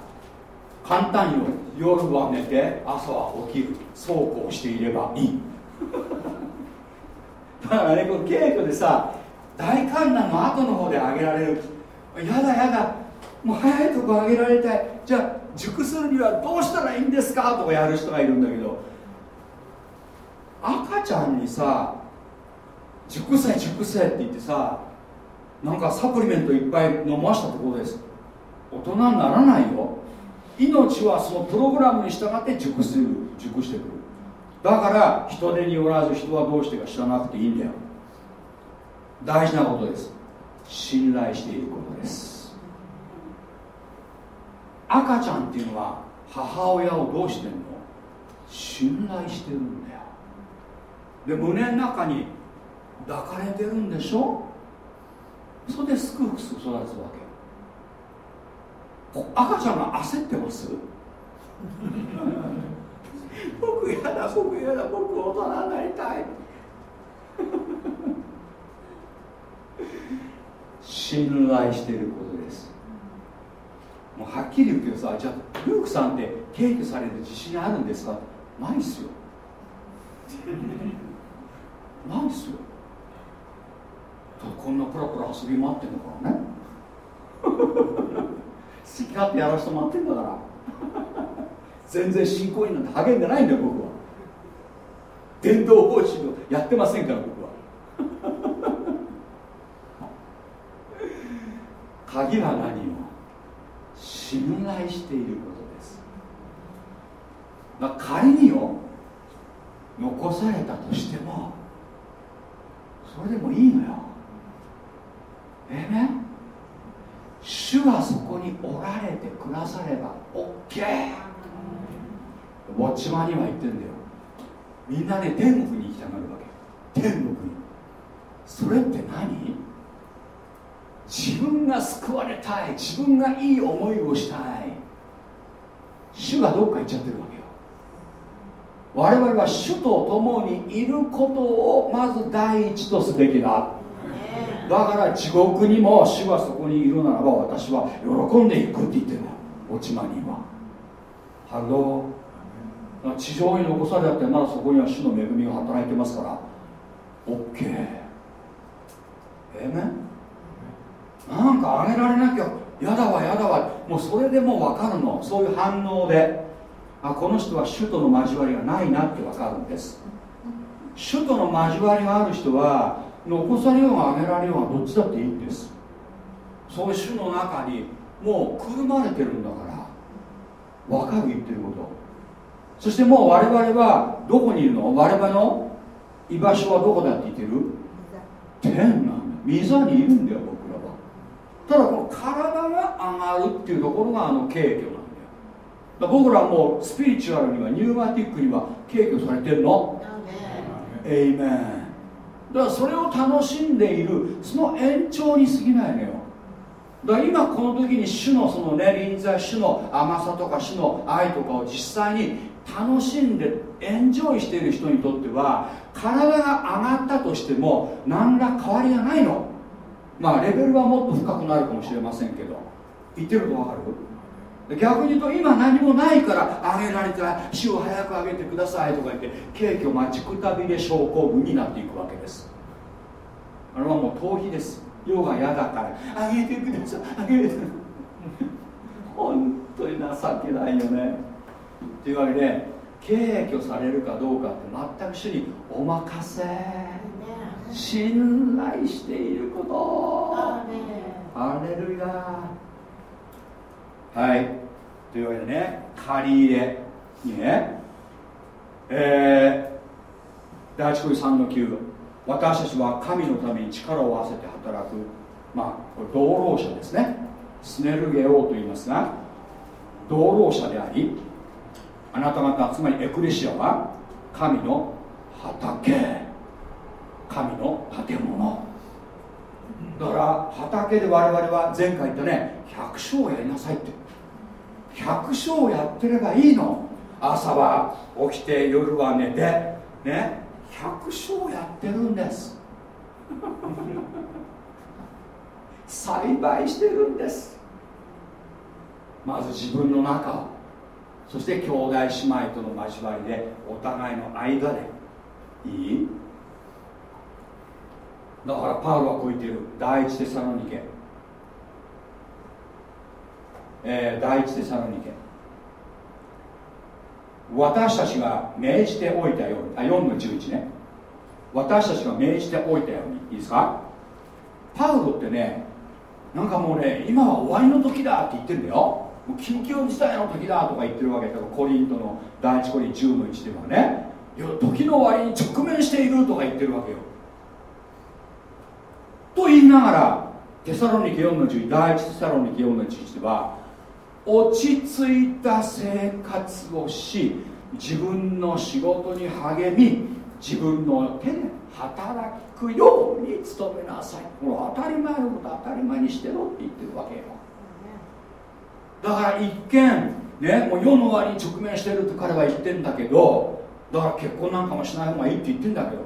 簡単よ夜は寝て。朝は起きる。そうこうしていればいい。だからねこの稽古でさ大観覧の後の方で上げられる。やだやだ。もう早いとこ上げられたいじゃあ熟するにはどうしたらいいんですか？とかやる人がいるんだけど。赤ちゃんにさ熟成熟成って言ってさなんかサプリメントいっぱい飲ましたところです。大人にならないよ。命はそのプログラムに従って熟する熟してくる。だから人手によらず人はどうしてか知らなくていいんだよ。大事なことです。信頼していることです。赤ちゃんっていうのは母親をどうしてんの？信頼してるんだよ。で胸の中に抱かれてるんでしょ？それですくふく育つわけ。赤ちゃんが焦ってます？僕やだ僕やだ僕大人になりたい。信頼していることです。もうはっきり言うけどさじゃあルークさんって提起される自信あるんですか？ないっすよ。ないっすよ。こんなプラプラ遊び回ってんだからね。好き勝手やらせてもらってんだから。全然信仰になんて励んでないんだよ僕は。伝道方針をやってませんから僕は。鍵は何を信頼していることです。だ仮によ残されたとしてもそれでもいいのよ。ええね？主がそこにおられてくだされば OK ウォッチマンには言ってんだよ。みんなね天国に行きたがるわけ。天国に。それって何？自分が救われたい。自分がいい思いをしたい。主がどっか行っちゃってるわけよ。我々は主と共にいることをまず第一とすべきだ。だから地獄にも主がそこにいるならば私は喜んでいくって言ってるの落ち間には。ハロー。地上に残されたってまだそこには主の恵みが働いてますから。OK ええね。なんかあげられなきゃやだわやだわ。もうそれでもう分かるの。そういう反応で。あこの人は主との交わりがないなって分かるんです。主との交わりがある人は残されようがあげられようがどっちだっていいんです。そういう主の中にもうくるまれてるんだから分かる言ってること。そしてもう我々はどこにいるの？我々の居場所はどこだって言ってる？天なんだ。溝にいるんだよ僕ただこの体が上がるっていうところがあの軽挙なんだよ。だ僕らもうスピリチュアルにはニューマティックには軽挙されてるの。エイメンだからそれを楽しんでいる。その延長に過ぎないのよ。だから今この時に主のそのね臨在主の甘さとか主の愛とかを実際に楽しんでエンジョイしている人にとっては体が上がったとしても何ら変わりがないの。まあレベルはもっと深くなるかもしれませんけど。言ってるとわかる？逆に言うと今何もないからあげられた死を早くあげてくださいとか言って景気を待ちくたびれ症候群になっていくわけです。あれはもう逃避です。世が嫌だからあげてくださいあげて 本当に情けないよね。というわけで敬挙されるかどうかって全く主にお任せ。信頼していること。アレルヤはい。というわけでね借り入れにねえー、第一恋3の9私たちは神のために力を合わせて働くまあこれ道労者ですね。スネルゲオと言いますが道労者でありあなた方つまりエクレシアは神の畑。神の建物。だから畑で我々は前回言ったね百姓をやりなさいって百姓をやってればいいの。朝は起きて夜は寝て。ね。百姓をやってるんです。栽培してるんです。まず自分の中そして兄弟姉妹との交わりでお互いの間で。いい？だからパウロはこう言ってる。第一テサロニケ、えー、第一テサロニケ私たちが命じておいたようにあ4の11ね。私たちが命じておいたようにいいですか？パウロってねなんかもうね今は終わりの時だって言ってるんだよ。もう緊急事態の時だとか言ってるわけだからコリントの第一コリン10の1ではね。いや時の終わりに直面しているとか言ってるわけよ。と言いながらテサロニケ4の11第一テサロニケ4の11では落ち着いた生活をし自分の仕事に励み自分の手で働くように努めなさい。もう当たり前のこと当たり前にしてろって言ってるわけよ。だから一見ねもう世の終わりに直面してるって彼は言ってんだけどだから結婚なんかもしない方がいいって言ってんだけど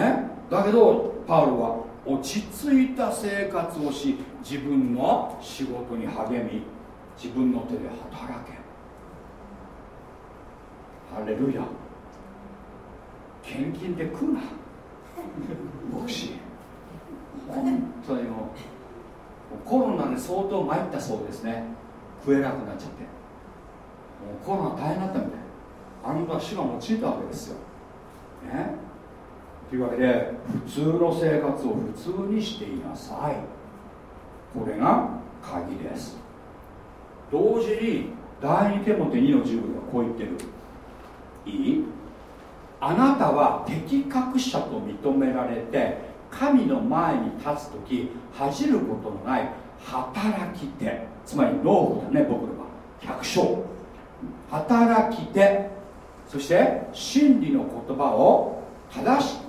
ね。だけどパウロは落ち着いた生活をし自分の仕事に励み自分の手で働け。ハレルヤ。献金で食うな。牧師。本当にもう。コロナで相当参ったそうですね。食えなくなっちゃって。もうコロナ大変だったみたい。あのは主が用いたわけですよ。ね。というわけで普通の生活を普通にしていなさい。これが鍵です。同時に第2手モテ2の10がこう言ってる。いい？あなたは適格者と認められて神の前に立つ時恥じることのない働き手。つまり農夫だね僕らは。百姓。働き手。そして真理の言葉を正しく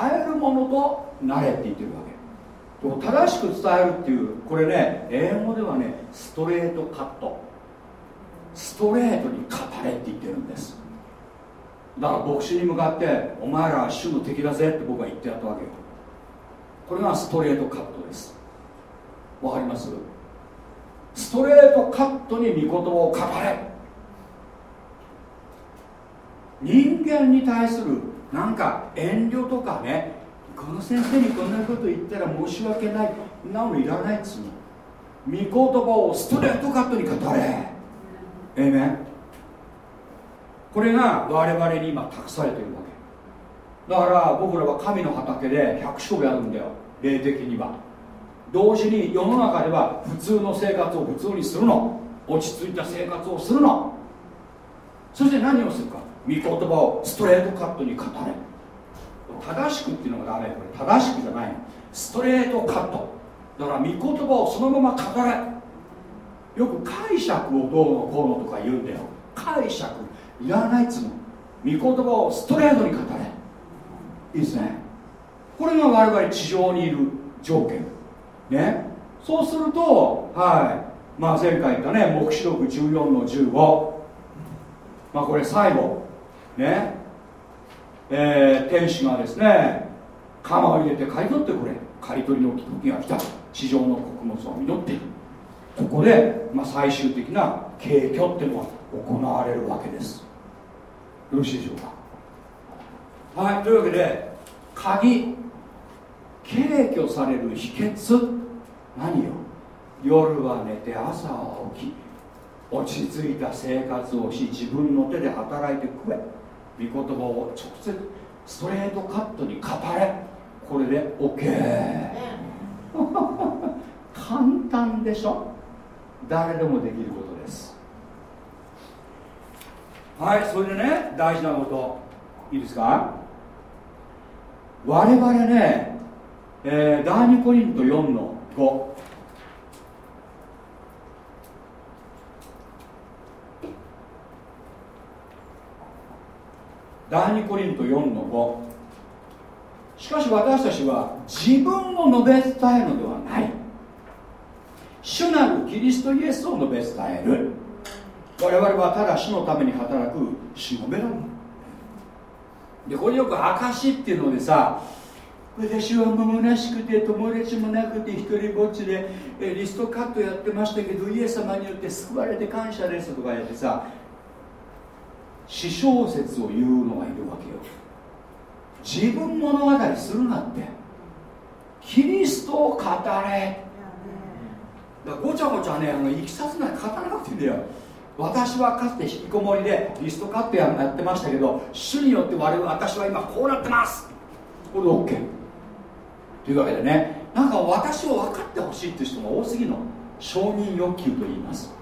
伝えるものとなれって言ってるわけ。正しく伝えるっていうこれね英語ではねストレートカット。ストレートに語れって言ってるんです。だから牧師に向かってお前らは主の敵だぜって僕は言ってやったわけよ。これがストレートカットです。わかります？ストレートカットに御言葉を語れ。人間に対するなんか遠慮とかねこの先生にこんなこと言ったら申し訳ない。なのいらないっつうの。御言葉をストレートカットに語れ。ええねこれが我々に今託されてるわけ。だから僕らは神の畑で百姓やるんだよ。霊的には。同時に世の中では普通の生活を普通にするの。落ち着いた生活をするの。そして何をするか。御言葉をストレートカットに語れ。正しくっていうのがダメ。これ正しくじゃないストレートカット。だから御言葉をそのまま語れ。よく解釈をどうのこうのとか言うんだよ。解釈いらないっつうの。御言葉をストレートに語れ。いいですね。これが我々地上にいる条件。ね。そうするとはい。まあ前回言ったね黙示録14の15まあこれ最後。ね。えー、天使がですね鎌を入れて刈り取ってくれ。刈り取りの時が来た。地上の穀物を実っている。ここで、まあ、最終的な軽挙っていうのが行われるわけです。よろしいでしょうか。はいというわけで鍵軽挙される秘訣何よ。夜は寝て朝は起き落ち着いた生活をし自分の手で働いてくれ御言葉を直接ストレートカットに語れ。これで OK 簡単でしょ？誰でもできることです。はいそれでね大事なこと。いいですか？我々ね、えー、第2コリント4の5第2コリント4の5しかし私たちは自分を述べ伝えるのではない。主なるキリストイエスを述べ伝える。我々はただ主のために働く。しもべだでこれよく証っていうのでさ私は虚しくて友達もなくて一人ぼっちでリストカットやってましたけどイエス様によって救われて感謝ですとかやってさ私小説を言うのがいるわけよ。自分物語するなって。キリストを語れ。だごちゃごちゃねあのいきさつない語らなくていいんだよ。私はかつて引きこもりでリストカットやってましたけど主によって我々私は今こうなってます。これで OK というわけでね。なんか私を分かってほしいっていう人が多すぎの。承認欲求と言います。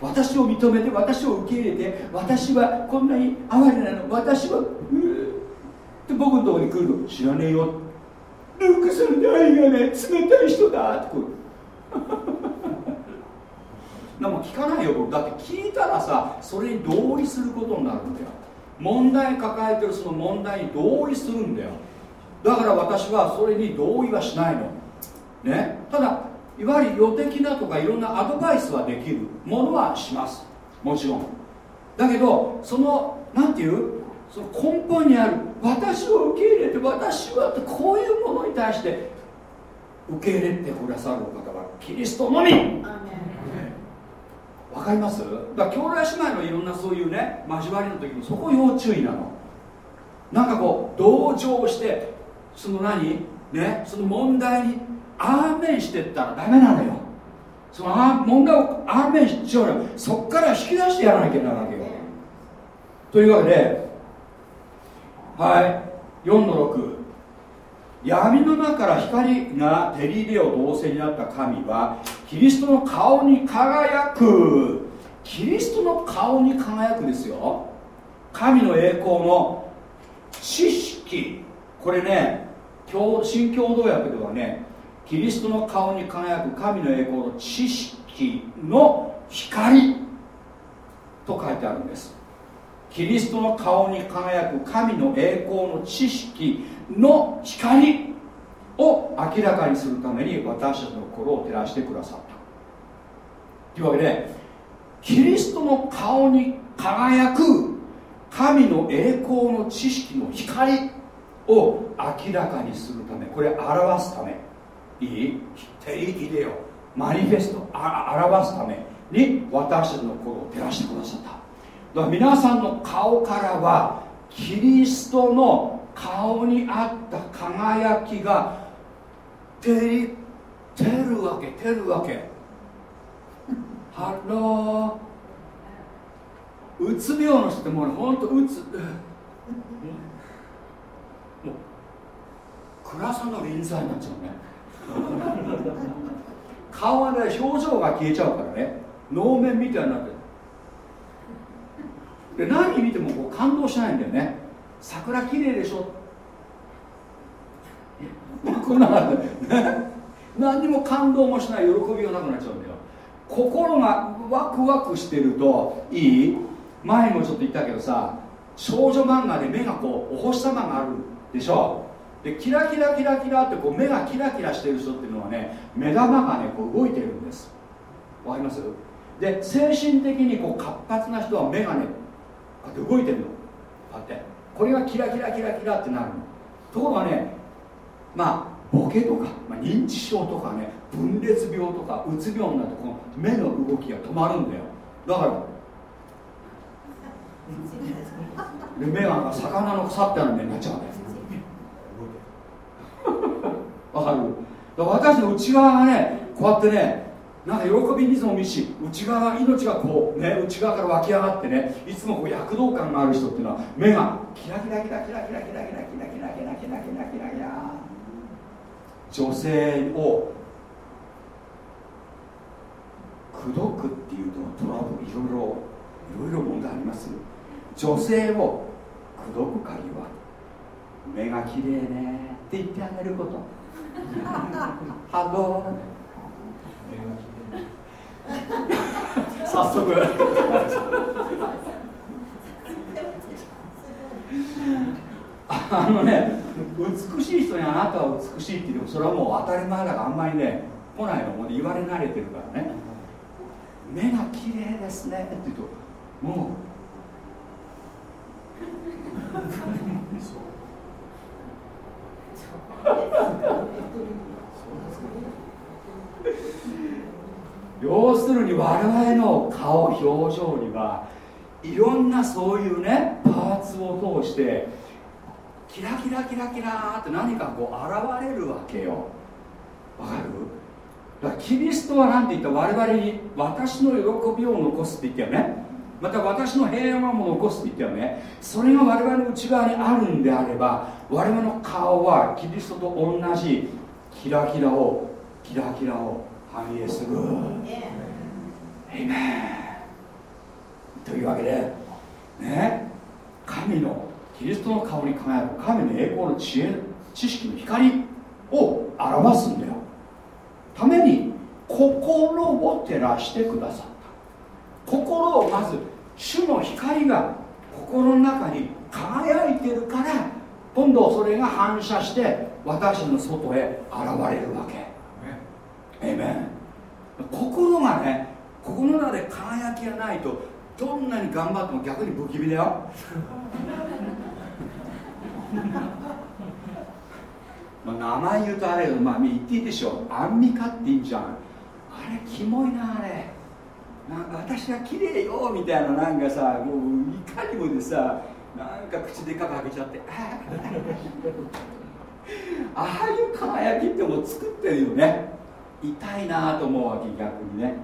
私を認めて私を受け入れて私はこんなに哀れなの。私はうって僕のところに来ると知らねえよ。ルークさんの愛がね冷たい人だって来る。でも聞かないよだって聞いたらさそれに同意することになるんだよ。問題抱えてるその問題に同意するんだよ。だから私はそれに同意はしないの。ね？ただいわゆる予的なとかいろんなアドバイスはできるものはします。もちろん。だけどその何て言う？その根本にある私を受け入れて私はってこういうものに対して受け入れてくださる方はキリストのみ。わかります？だから兄弟姉妹のいろんなそういうね交わりの時もそこ要注意なの。なんかこう同情してその何？ね？その問題にアーメンしてったらダメなのよ。その問題をアーメンしちゃうそっから引き出してやらなきゃならないわけよ。というわけではい4の6闇の中から光が照り入れよう仰せになった神はキリストの顔に輝く。キリストの顔に輝くですよ。神の栄光の知識。これね新共同訳ではねキリストの顔に輝く神の栄光の知識の光と書いてあるんです。キリストの顔に輝く神の栄光の知識の光を明らかにするために私たちの心を照らしてくださった。というわけでキリストの顔に輝く神の栄光の知識の光を明らかにするためこれ表すため。いい定義でよmanifest あ表すために私たちの心を照らしてくださった。だから皆さんの顔からはキリストの顔にあった輝きが照り照るわけ照るわけ。ハロー。うつ病の人ってもうほんとうつ。もう暗さの臨在になっちゃうね。顔はね表情が消えちゃうからね。能面みたいになってで何見てもこう感動しないんだよね。桜綺麗でしょ。こんな何にも感動もしない喜びがなくなっちゃうんだよ。心がワクワクしてるといい。前もちょっと言ったけどさ少女漫画で目がこうお星様があるでしょ。でキラキラキラキラってこう目がキラキラしてる人っていうのはね目玉がねこう動いてるんです。わかります？で精神的にこう活発な人は目がねこうやって動いてるの。こうやって。これがキラキラキラキラってなるの。ところがねまあボケとか、まあ、認知症とかね分裂病とかうつ病になるとこの目の動きが止まるんだよ。だからで目が魚の腐ったような目になっちゃうんだよわかる？私の内側がねこうやってねなんか喜びにいつも見し内側命がこうね内側から湧き上がってねいつもこう躍動感がある人っていうのは目がキラキラキラキラキラキラキラキラキラキラキラキラキラキラキラ女性を口説くっていうとトラブルいろいろいろいろ問題あります女性を口説く鍵は目が綺麗ねって言ってあげること。ハロー早速。あのね美しい人にあなたは美しいって言ってもそれはもう当たり前だからあんまりね来ないのも言われ慣れてるからね。目が綺麗ですねって言うともう 要するに我々の顔表情にはいろんなそういうねパーツを通してキラキラキラキラって何かこう現れるわけよ。わかる？だからキリストは何て言った？我々に私の喜びを残すって言ったよね。また私の平和も残すって言ったよねそれが我々の内側にあるんであれば我々の顔はキリストと同じキラキラをキラキラを反映する。イメンというわけでね神のキリストの顔に輝く神の栄光の知恵知識の光を表すんだよ。ために心を照らしてくださった心をまず主の光が心の中に輝いてるから今度それが反射して私の外へ現れるわけ。えめん心がね心の中で輝きがないとどんなに頑張っても逆に不気味だよ。まあ名前言うとあれまあ言っていいでしょアンミカっていいんじゃん。あれキモいなあれ。なんか私は綺麗よみたいななんかさもういかにもでさなんか口でかく開けちゃってああいう輝きってもう作ってるよね。痛いなと思うわけ逆にね。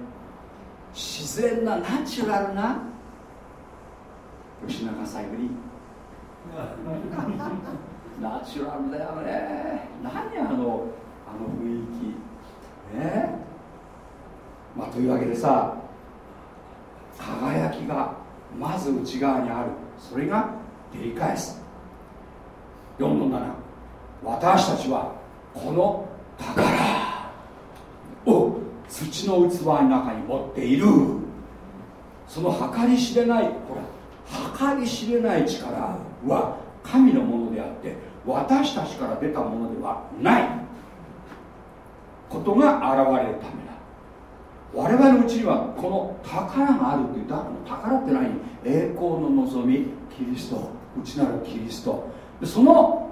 自然なナチュラルな吉永小百合。ナチュラルだよね。何あのあの雰囲気。ね。まあというわけでさ輝きがまず内側にある。それが照り返す。4の7私たちはこの宝。を土の器の中に持っている。その計り知れないほら計り知れない力は神のものであって私たちから出たものではないことが現れるためだ。我々のうちにはこの宝があるって言った宝って何？栄光の望みキリスト内なるキリスト。その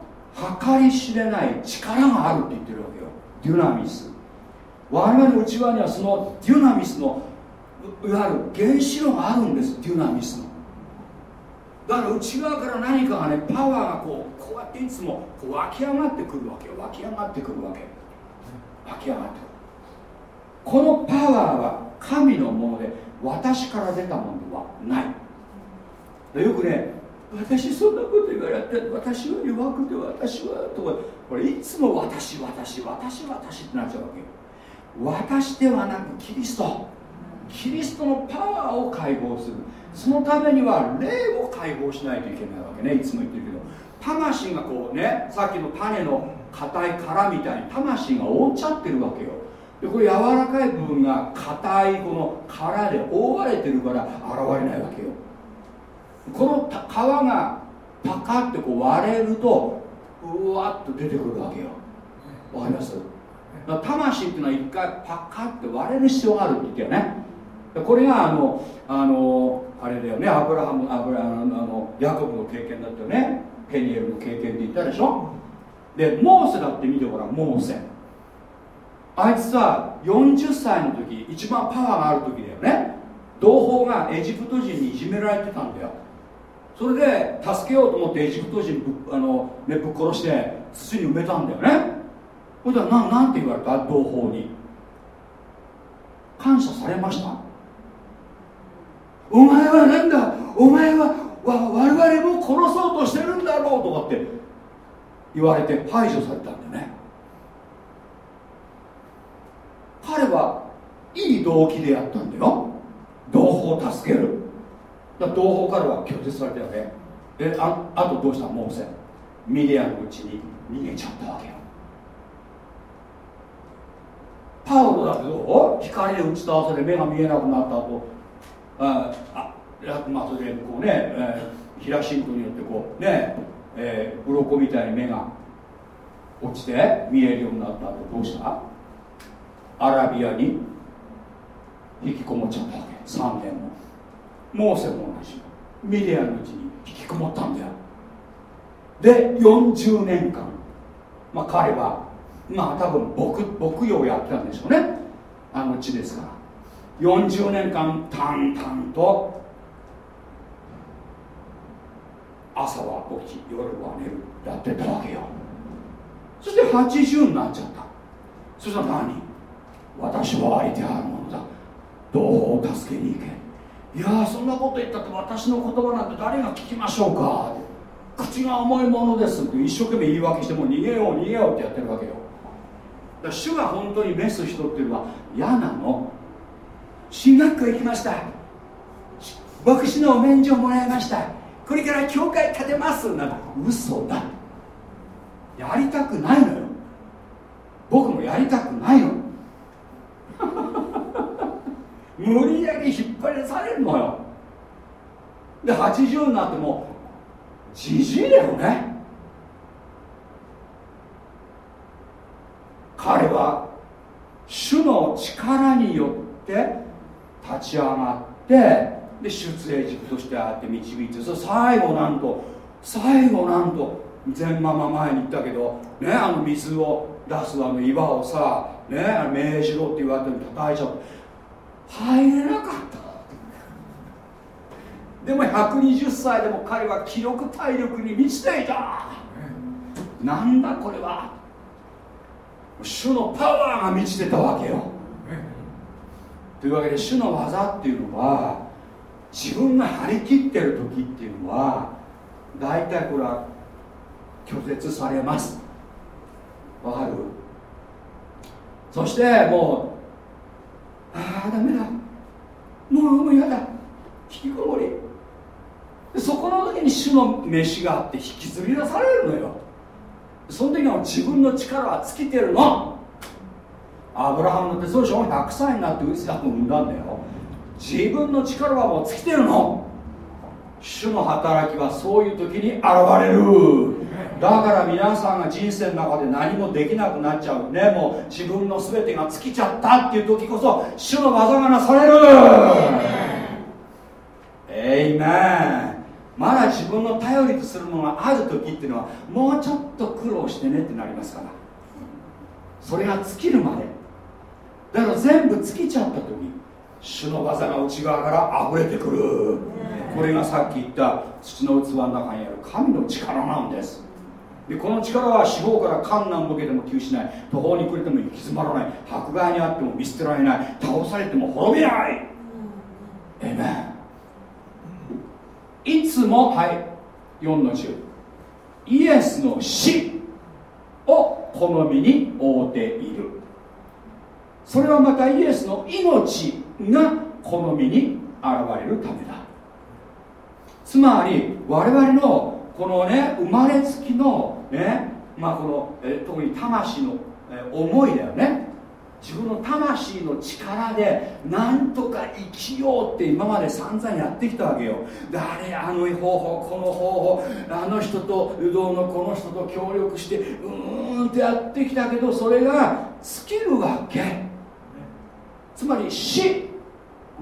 計り知れない力があるって言ってるわけよ。デュナミス。我々の内側にはそのデュナミスのいわゆる原子炉があるんです。デュナミスの。だから内側から何かがねパワーがこうこうやっていつもこう湧き上がってくるわけよ。湧き上がってくるわけ。湧き上がってくる。このパワーは神のもので私から出たものではない。よくね私そんなこと言われて私は弱くて私はとかこれいつも私私私私ってなっちゃうわけよ。私ではなくキリスト。キリストのパワーを解放する。そのためには霊を解放しないといけないわけね。いつも言ってるけど。魂がこうねさっきの種の硬い殻みたいに魂が覆っちゃってるわけよ。でこれ柔らかい部分が硬いこの殻で覆われてるから現れないわけよ。この皮がパカってこう割れるとうわっと出てくるわけよ。わかります？魂っていうのは一回パッカって割れる必要があるって言ったよね。これがあのあのあれだよね。アブラハムアブラあのヤコブの経験だったよね。ペニエルの経験って言ったでしょ。でモーセだって見てごらん。モーセあいつさ40歳の時一番パワーがある時だよね。同胞がエジプト人にいじめられてたんだよ。それで助けようと思ってエジプト人ぶあの、ね、ぶっ殺して土に埋めたんだよね。それでは何て言われた？同胞に。感謝されました？お前は何だ？お前はわ我々も殺そうとしてるんだろう？とかって言われて排除されたんだよね。彼はいい動機でやったんだよ。同胞を助ける。だ同胞からは拒絶されたよね。でああとどうした？モーセ。ミディアンの地に逃げちゃったわけよ。パウロだけど光で打ち倒され目が見えなくなった後。ああまあそれでこうね、えー、ヒラシンクによってこうね、えー、鱗みたいに目が落ちて見えるようになった後どうした？アラビアに引きこもっちゃったわけ。3年も。モーセも同じ。ミディアンの地に引きこもったんだよ。で40年間。まあ彼はまあ多分牧牧羊をやってたんでしょうね。あの地ですから。40年間淡々と朝は起き夜は寝るやってたわけよ。そして80になっちゃった。そしたら何？私は相手あるものだ。どう助けに行け。いやそんなこと言ったって私の言葉なんて誰が聞きましょうか。口が重いものですって一生懸命言い訳しても逃げよう逃げようってやってるわけよ。だから主が本当に召す人っていうのは嫌なの。進学校行きました。牧師のお免状もらいました。これから教会建てます。なんて嘘だ。やりたくないのよ。僕もやりたくないの。無理やり引っ張り出されるのよ。で80になってもじじいだよね。彼は主の力によって立ち上がってで出エジプトしてあって導いてそ最後なんと最後なんと全ママ前に言ったけどねあの水を出すあの岩をさね命じろって言われても叩いちゃって入れなかったでも120歳でも彼は記録体力に満ちていた。なんだこれは。主のパワーが満ちてたわけよ。というわけで主の技っていうのは自分が張り切ってる時っていうのは大体これは拒絶されます。わかる？そしてもうああダメだ。もうもう嫌だ。引きこもり。そこの時に主の飯があって引きずり出されるのよ。その時は自分の力は尽きてるの。アブラハムの手そうでしょ100歳になってウイスラムを産んだんだよ。自分の力はもう尽きてるの。主の働きはそういう時に現れる。だから皆さんが人生の中で何もできなくなっちゃう。ねもう自分の全てが尽きちゃったっていう時こそ主の技がなされる。えいめんまだ自分の頼りとするものがある時っていうのはもうちょっと苦労してねってなりますから。それが尽きるまで。だから全部尽きちゃった時主の技が内側から溢れてくる。これがさっき言った土の器の中にある神の力なんです。でこの力は四方から観難を受けても窮しない。途方に暮れても行き詰まらない。迫害にあっても見捨てられない。倒されても滅びない。えめいつもはい4の10イエスの死を好みに覆っている。それはまたイエスの命が好みに現れるためだ。つまり我々のこのね生まれつきのねまあこの、え特に魂の、え思いだよね。自分の魂の力でなんとか生きようって今まで散々やってきたわけよ。であの方法この方法あの人とうどんのこの人と協力してうーんってやってきたけどそれが尽きるわけ。つまり死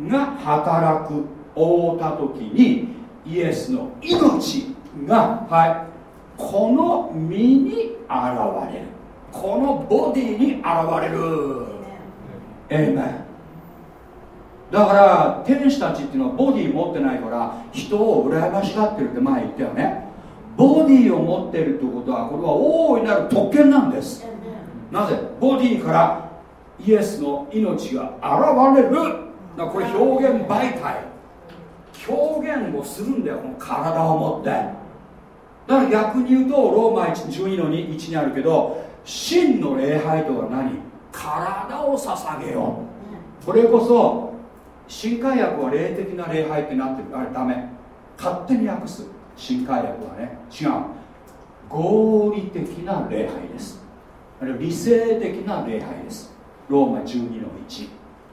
が働く覆った時にイエスの命。がはいこの身に現れる。このボディに現れる。ええだから天使たちっていうのはボディ持ってないから人を羨ましがってるって前言ったよね。ボディを持ってるってことはこれは大いなる特権なんです。なぜ？ボディからイエスの命が現れる。だこれ表現媒体。表現をするんだよこの体を持ってだから逆に言うとローマ12の1にあるけど真の礼拝とは何？体を捧げよう。これこそ新海薬は霊的な礼拝ってなってる。あれダメ。勝手に訳す。新海薬はね。違う。合理的な礼拝です。あれ理性的な礼拝です。ローマ12の1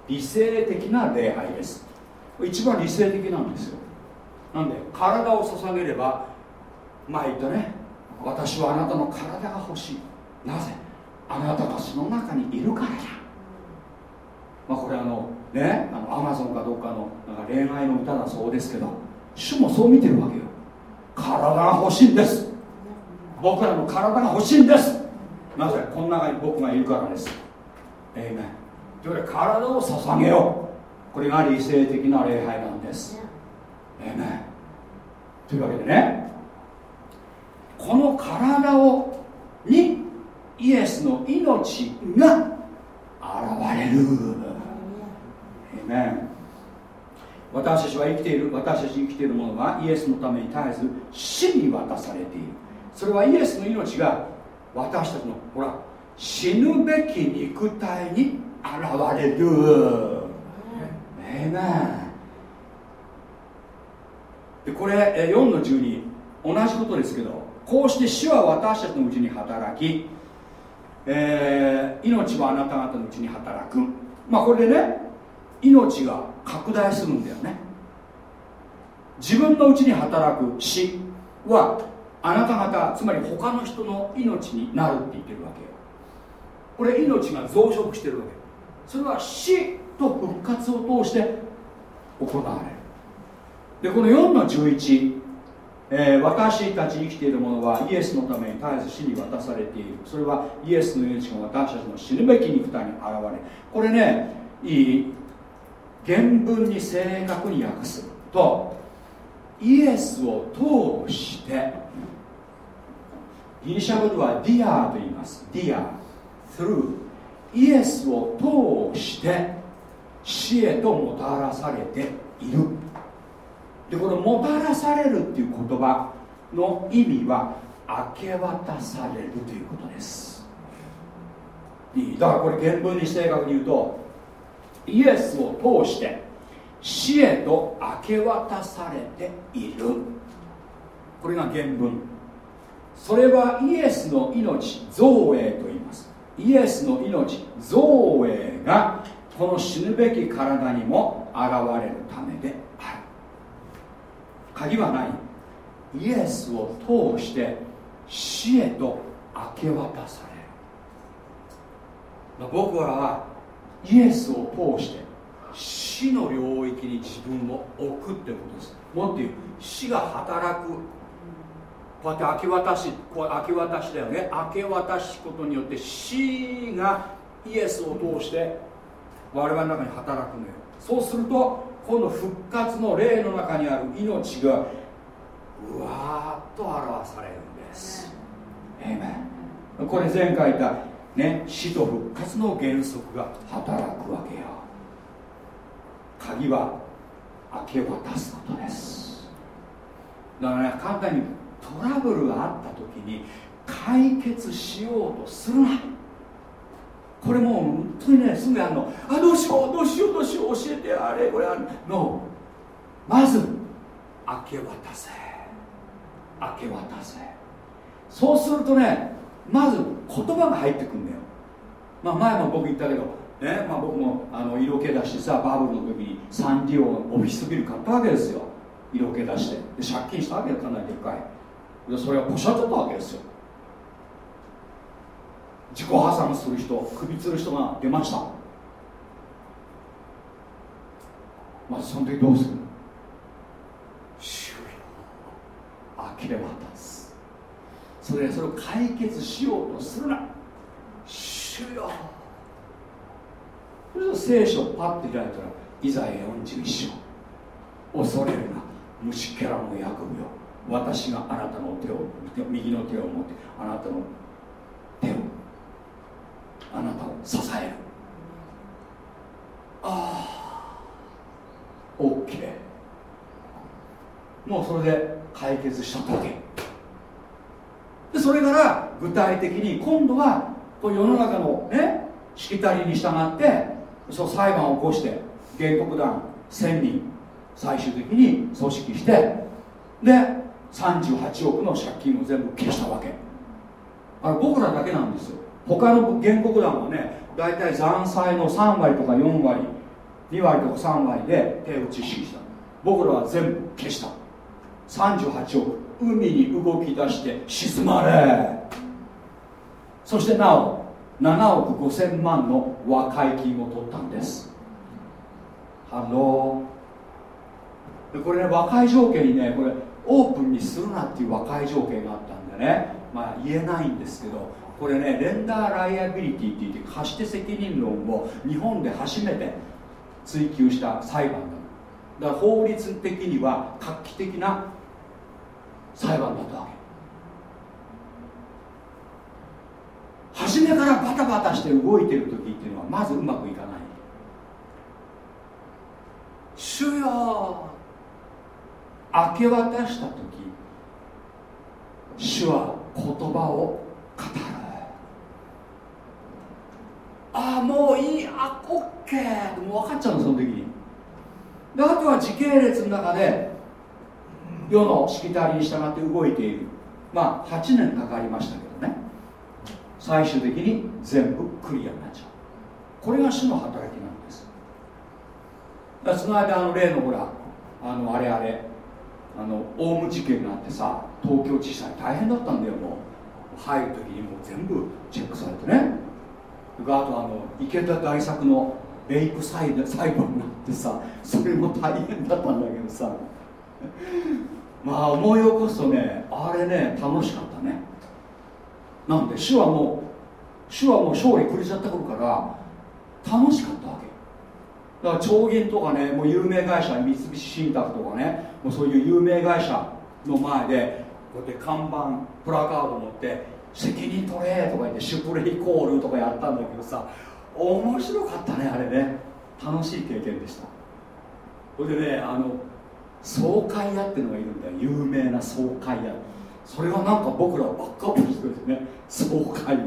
理性的な礼拝です。一番理性的なんですよ。なんで体を捧げれば前言ったね私はあなたの体が欲しい。なぜ？あなたがその中にいるからやまあこれあのねあのアマゾンかどっかのなんか恋愛の歌だそうですけど主もそう見てるわけよ。体が欲しいんです。僕らの体が欲しいんです。なぜ？この中に僕がいるからです。えいめというわけで体を捧げよう。これが理性的な礼拝なんです。えいめというわけでねこの体をにイエスの命が現れる。私たちは生きている私たち生きているものはイエスのために絶えず死に渡されている。それはイエスの命が私たちのほら死ぬべき肉体に現れる。えでこれ4の12同じことですけどこうして死は私たちのうちに働きえー、命はあなた方のうちに働く。まあこれでね命が拡大するんだよね。自分のうちに働く死はあなた方つまり他の人の命になるって言ってるわけよ。これ命が増殖してるわけそれは死と復活を通して行われる。でこの4の11えー、私たち生きているものはイエスのために絶えず死に渡されている。それはイエスの命が私たちの死ぬべき肉体に現れこれねいい原文に正確に訳すとイエスを通してギリシャ語ではδιάと言います。ディア through イエスを通して死へともたらされている。でこのもたらされるっていう言葉の意味は明け渡されるということです。だからこれ原文に正確に言うとイエスを通して死へと明け渡されている。これが原文。それはイエスの命造営と言います。イエスの命造営がこの死ぬべき体にも現れるためで鍵はない。イエスを通して死へと明け渡される。僕らはイエスを通して死の領域に自分を置くってことです。もっと言う死が働く。こうやって明け渡しこう明け渡しだよね。明け渡すことによって死がイエスを通して我々の中に働くのよ。そうするとこの復活の霊の中にある命がうわーっと表されるんです。これ前回言ったね死と復活の原則が働くわけよ。鍵は明け渡すことです。だからね簡単にトラブルがあった時に解決しようとするなこれもう本当にねすぐやるの。あどうしようどうしようどうしよう教えてあれこれあれのまず明け渡せ。明け渡せ。そうするとねまず言葉が入ってくんだよ。まあ前も僕言ったけどねまあ、僕もあの色気出してさバブルの時にサンディオのオフィスビル買ったわけですよ。色気出して。で借金したわけよかなりでっかい。でそれがポシャっちゃったわけですよ。自己破産する人首つる人が出ました。まずその時どうする？主よ呆れ渡す。それでそれを解決しようとするな。主よ。それと聖書をパッて開いたらイザヤ41章恐れるな。虫けらの役よ私があなたの手を右の手を持ってあなたの手をあなたを支える。ああ。OK もうそれで解決しただけ。でそれから具体的に今度はこう世の中のねしきたりに従ってそう裁判を起こして原告団1000人最終的に組織してで38億の借金を全部消したわけ。あれ僕らだけなんですよ。他の原告団はね大体残債の3割とか4割2割とか3割で手打ちにした。僕らは全部消した。38億。海に動き出して沈まれ。そしてなお7億5000万の和解金を取ったんです。 Hello。これね和解条件にねこれオープンにするなっていう和解条件があったんでねまあ言えないんですけどこれねレンダーライアビリティって言って貸して責任論を日本で初めて追求した裁判だ。だから法律的には画期的な裁判だったわけ。初めからバタバタして動いてる時っていうのはまずうまくいかない。主よ。明け渡した時主は言葉を語るああもういいあオッケー。もう分かっちゃうのその時に。であとは時系列の中で世のしきたりに従って動いている。まあ8年かかりましたけどね。最終的に全部クリアになっちゃう。これが主の働きなんです。だその間あの例のほらあのあれあれあのオウム事件があってさ東京地裁大変だったんだよもう。入る時にもう全部チェックされてねがあとあの池田大作のレイプ裁判になってさそれも大変だったんだけどさ。まあ思い起こすとねあれね楽しかったね。なんで主はもう主はもう勝利くれちゃった頃から楽しかったわけ。だから長銀とかねもう有名会社三菱信託とかねもうそういう有名会社の前でこうやって看板プラカード持って責任取れとか言ってシュプレイコールとかやったんだけどさ面白かったねあれね。楽しい経験でした。それでねあの総会屋っていうのがいるんだよ。有名な総会屋。それがなんか僕らをバックアップしてくれてね。総会屋。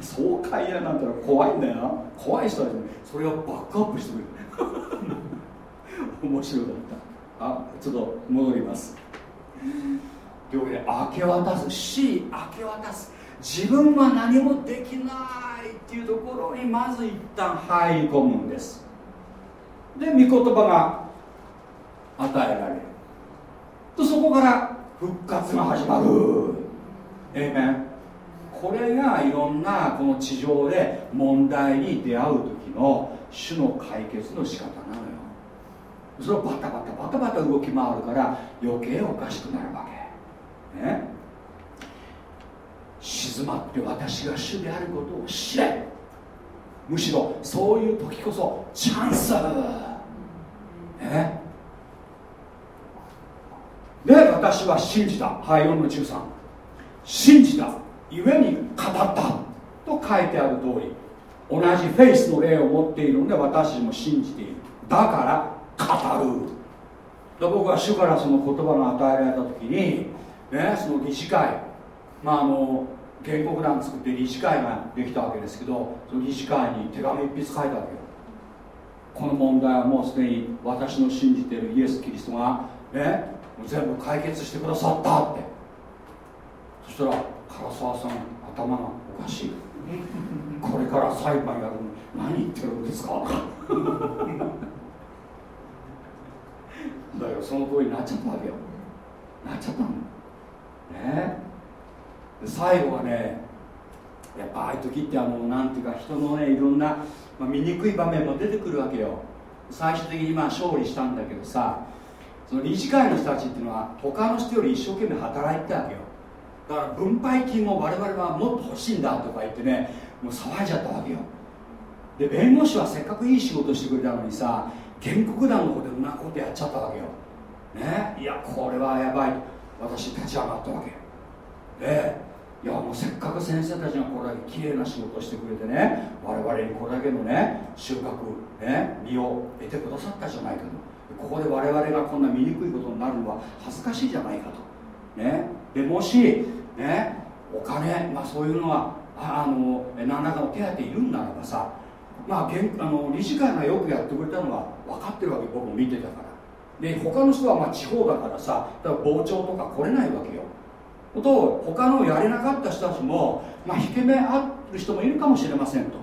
総会屋なんてのは怖いんだよな。怖い人たちそれがバックアップしてくれて面白かった。あちょっと戻ります。というわけで明け渡す。し明け渡す。自分は何もできないっていうところにまず一旦入り込むんです。で御言葉が与えられる。とそこから復活が始まる。えめんこれがいろんなこの地上で問題に出会う時の種の解決の仕方なのよ。それをバタバタバタバタ動き回るから余計おかしくなるわけ。ね。静まって私が主であることを知れ。むしろそういう時こそチャンスね。で私は信じた。はい4の13信じた。ゆえに語った。と書いてある通り同じフェイスの霊を持っているので私も信じている。だから語る。で僕は主からその言葉が与えられた時に、ね、その理事会。まああの原告団作って理事会ができたわけですけどその理事会に手紙一筆書いたわけよ。この問題はもうすでに私の信じているイエス・キリストがね全部解決してくださったって。そしたら唐沢さん頭がおかしい。これから裁判やるの何言ってるんですか。だけどその通りになっちゃったわけよ。なっちゃったの。ね。最後はねやっぱああいう時ってあのなんていうか人のねいろんな、まあ、醜い場面も出てくるわけよ。最終的にまあ勝利したんだけどさその理事会の人たちっていうのは他の人より一生懸命働いてたわけよ。だから分配金も我々はもっと欲しいんだとか言ってねもう騒いじゃったわけよ。で弁護士はせっかくいい仕事してくれたのにさ原告団の方でうまくことやっちゃったわけよ。ね。いやこれはやばい。私立ち上がったわけ。でいやもうせっかく先生たちがこれだけ綺麗な仕事をしてくれてね我々にこれだけのね収穫ね身を得てくださったじゃないかと。ここで我々がこんな醜いことになるのは恥ずかしいじゃないかと。ねでもしねお金、まあ、そういうのはあの何らかの手当ているんならばさまあ、あの理事会がよくやってくれたのは分かってるわけ僕も見てたから。で他の人はまあ地方だからさだから傍聴とか来れないわけよ。と他のやれなかった人たちも、まあ、引け目ある人もいるかもしれませんと。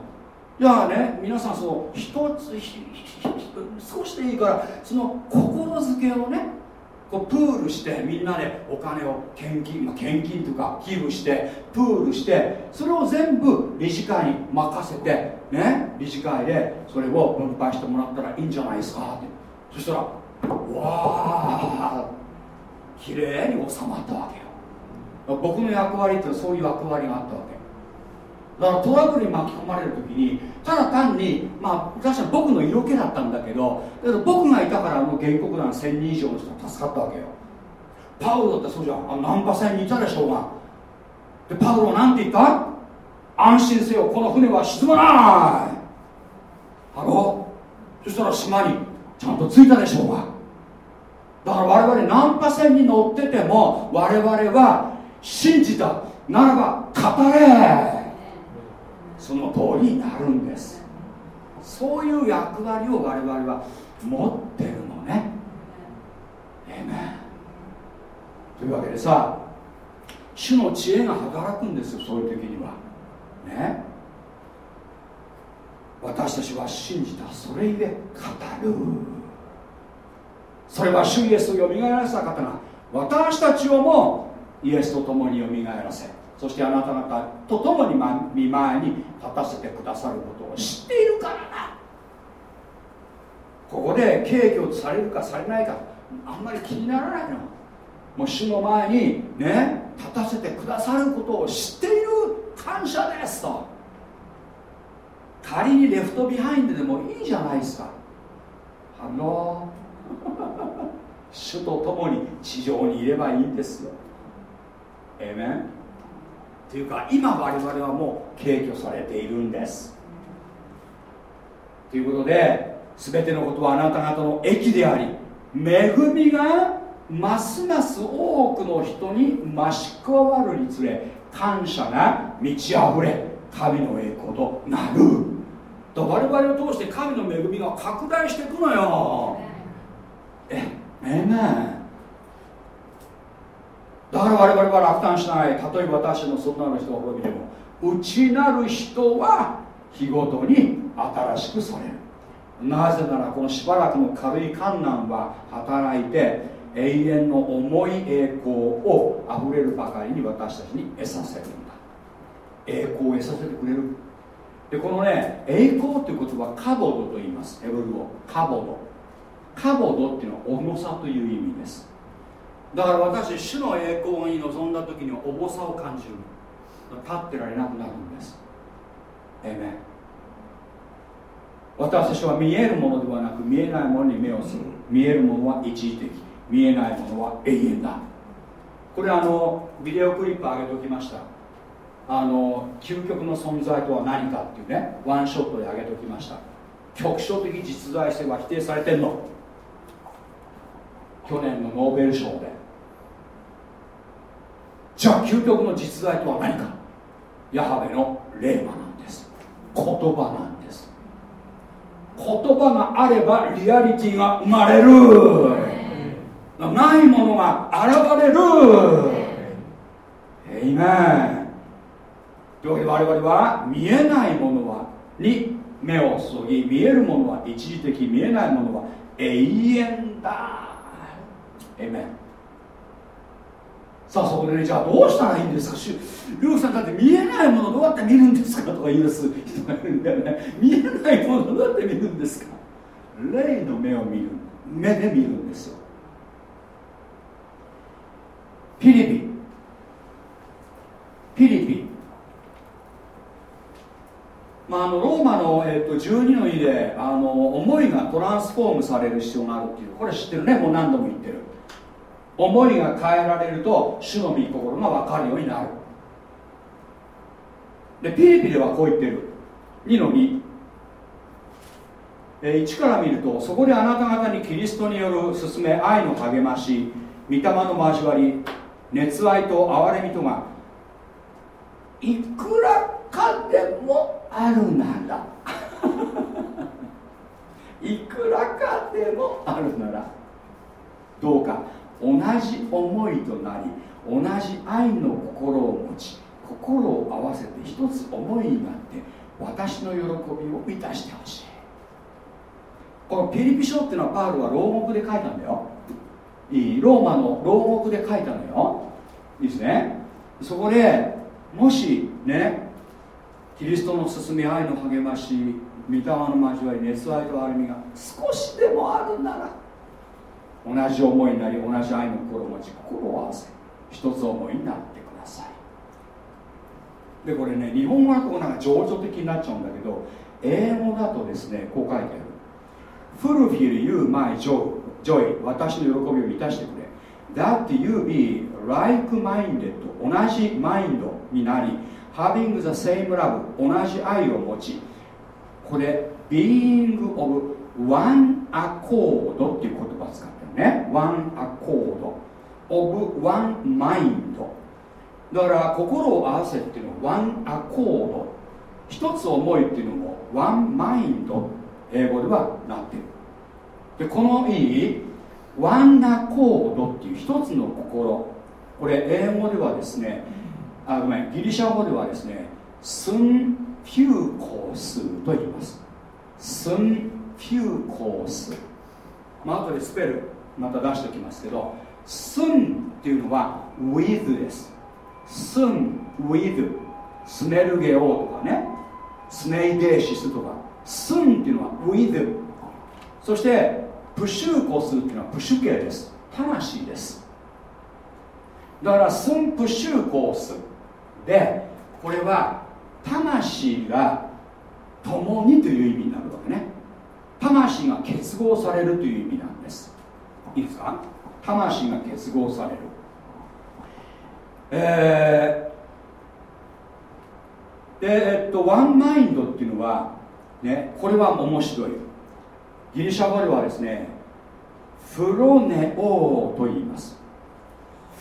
じゃあね皆さんそう一つ少しでいいからその心づけをねこうプールしてみんなでお金を献金、まあ、献金というか寄付してプールしてそれを全部理事会に任せてね理事会でそれを分配してもらったらいいんじゃないですかって。そしたらわあ綺麗に収まったわけよ。僕の役割ってそういう役割があったわけ。だからトラブルに巻き込まれる時にただ単にまあ確かに僕の色気だったんだけどだけど僕がいたからあの原告団1000人以上の人が助かったわけよ。パウロってそうじゃん。あのナンパ船にいたでしょうがでパウロは何て言った？安心せよこの船は沈まない。ハロそしたら島にちゃんと着いたでしょうがだから我々ナンパ船に乗ってても我々は信じた。ならば語れ。その通りになるんです。そういう役割を我々は持ってるのね。えめというわけでさ主の知恵が働くんですよそういう時には。ね。私たちは信じた。それゆえ語る。それは主イエスをよみがえらせた方が私たちをもイエスと共によみがえらせ。そしてあなた方と共に見舞いに立たせてくださることを知っているからだここで敬虚されるかされないかあんまり気にならないの。もう主の前にね立たせてくださることを知っている感謝ですと。仮に left behind でもいいじゃないですか。 Hello。主と共に地上にいればいいんですよ。えめんというか今我々はもう携挙されているんです。ということで全てのことはあなた方の益であり恵みがますます多くの人に増し加わるにつれ感謝が満ち溢れ神の栄光となる。と我々を通して神の恵みが拡大していくのよ。ええめだから我々は落胆しない。例え私のそんなの人が滅びても内なる人は日ごとに新しくされる。なぜならこのしばらくの軽い観難は働いて永遠の重い栄光をあふれるばかりに私たちに得させるんだ。栄光を得させてくれる。でこのね栄光っていうことはカボドと言います。ヘブル語。カボド。カボドっていうのは重さという意味です。だから私主の栄光に臨んだ時には重さを感じる。立ってられなくなるんです。えめ私たちは見えるものではなく見えないものに目をする。見えるものは一時的。見えないものは永遠だ。これあのビデオクリップ上げておきました。あの究極の存在とは何かっていうねワンショットで上げておきました。局所的実在性は否定されてんの。去年のノーベル賞で。じゃあ究極の実在とは何か。ヤハベの霊魔なんです。言葉なんです。言葉があればリアリティが生まれる。ないものが現れる。エイメンというわけで我々は見えないものはに目を注ぎ見えるものは一時的見えないものは永遠だ。エメンさあそこでねじゃあどうしたらいいんですか？ルークさんだって見えないものどうやって見るんですか？とか言い出す。人がいるんだよね。見えないものどうやって見るんですか？霊の目を見る。目で見るんですよ。ピリピピリピまあ、あのローマの、えーと、12の2であの思いがトランスフォームされる必要があるっていうこれ知ってるねもう何度も言ってる。思いが変えられると主の御心が分かるようになる。でピリピリはこう言ってる。2の2え1から見るとそこであなた方にキリストによる勧め愛の励まし御霊の交わり熱愛と憐れみとがいくらかでもあるなら。いくらかでもあるなら。どうか同じ思いとなり同じ愛の心を持ち心を合わせて一つ思いになって私の喜びを満たしてほしい。このピリピ書っていうのはパウロは牢獄で書いたんだよ。いいローマの牢獄で書いたのよ。いいですね。そこでもしねキリストの進み愛の励まし御霊の交わり熱愛と歩みが少しでもあるなら同じ思いになり同じ愛の心持ち心を合わせ一つ思いになってください。でこれね日本語だとなんか情緒的になっちゃうんだけど英語だとですねこう書いてある。Fulfill you my joy, 私の喜びを満たしてくれ。That you be like-minded 同じマインドになり Having the same love 同じ愛を持ちこれ Being of one accord っていう言葉を使ってるね。One accord of one mind だから心を合わせっていうのは One accord 一つ思いっていうのも One mind 英語ではなってる。でこのいいワンナコードっていう一つの心。これ英語ではですねあごめん。ギリシャ語ではですねスンフューコースと言います。スンフューコース。まあ後でスペルまた出しておきますけどスンっていうのは with です。スン with スネルゲオとかね。スネイデーシスとか。スンっていうのは with そしてプシューコスっていうのはプシュ系です。魂です。だからスンプシューコース。でこれは魂が共にという意味になるわけね。魂が結合されるという意味なんです。いいですか？魂が結合される。えー、でえっとワンマインドっていうのはねこれは面白い。ギリシャ語ではですねフロネオーと言います。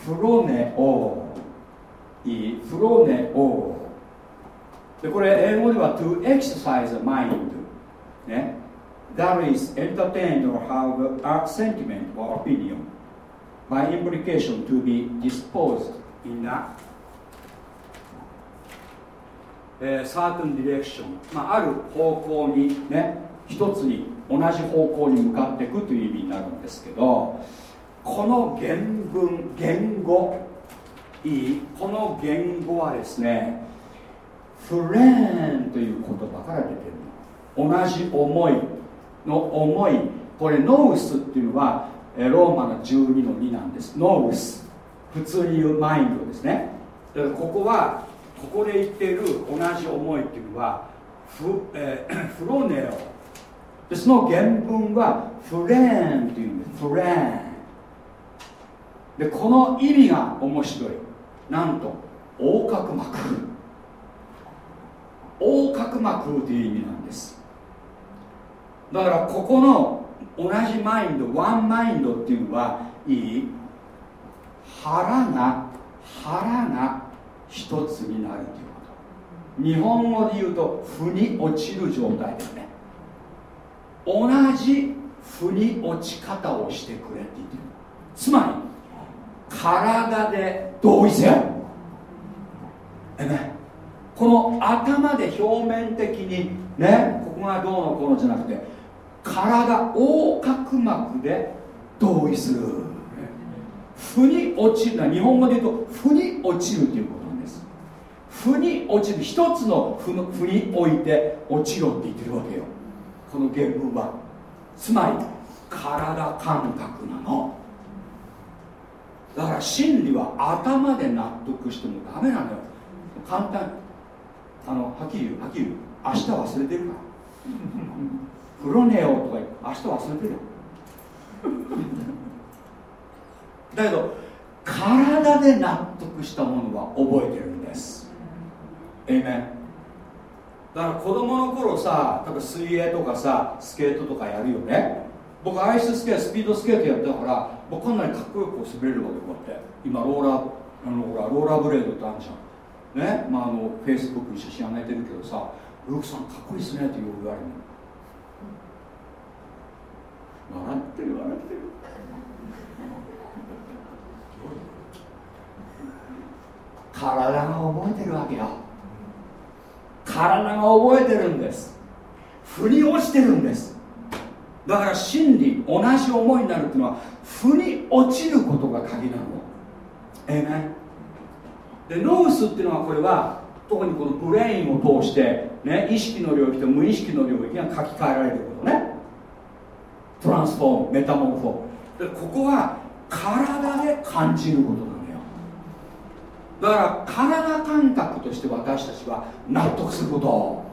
フロネオ。ーフロネオでこれ英語では to exercise the mind ね that is entertained or have a sentiment or opinion by implication to be disposed in a えー、サークンディレクション、まあ、ある方向にね一つに同じ方向に向かっていくという意味になるんですけどこの原文言語いいこの言語はですねフレーンという言葉から出てる。の同じ思いの思いこれノウスっていうのはローマの12の2なんです。ノウス。普通に言うマインドですね。だからここはここで言っている同じ思いっていうのはフ,、えー、フロネオ。でその原文はフレーンというんです。フレーン。でこの意味が面白い。なんと横隔膜横隔膜という意味なんです。だからここの同じマインドワンマインドっていうのはいい腹が腹が一つになるということ。日本語で言うと腑に落ちる状態ですね。同じ腑に落ち方をしてくれって言ってる。つまり体で同意せよこの頭で表面的にねここがどうのこうのじゃなくて体横隔膜で同意する。腑に落ちる。日本語で言うと腑に落ちるということなんです。腑に落ちる。一つの腑に置いて落ちろって言ってるわけよ。この原文は。つまり体感覚なの。だから真理は頭で納得してもダメなのよ。簡単。あのはっきり言う。はっきり言う。明日忘れてるから。風呂寝よとか言って明日忘れてるよ。だけど体で納得したものは覚えてるんです。えいめだから子供の頃さ例えば水泳とかさスケートとかやるよね。僕アイススケートスピードスケートやったから僕かなりかっこよく滑れるわけこうやって。今ローラーあのほらローラーブレードってあるじゃん。ね？まああのフェイスブックに写真上げてるけどさルークさんかっこいいっすねってよく言われる笑ってる笑ってる。体が覚えてるわけよ。体が覚えてるんです。腑に落ちてるんです。だから真理同じ思いになるっていうのは腑に落ちることが鍵なの。ええねでノウスっていうのはこれは特にこのブレインを通して、ね、意識の領域と無意識の領域が書き換えられることね。トランスフォームメタモルフォーム。でここは体で感じることなのよ。だから体感覚として私たちは納得すること。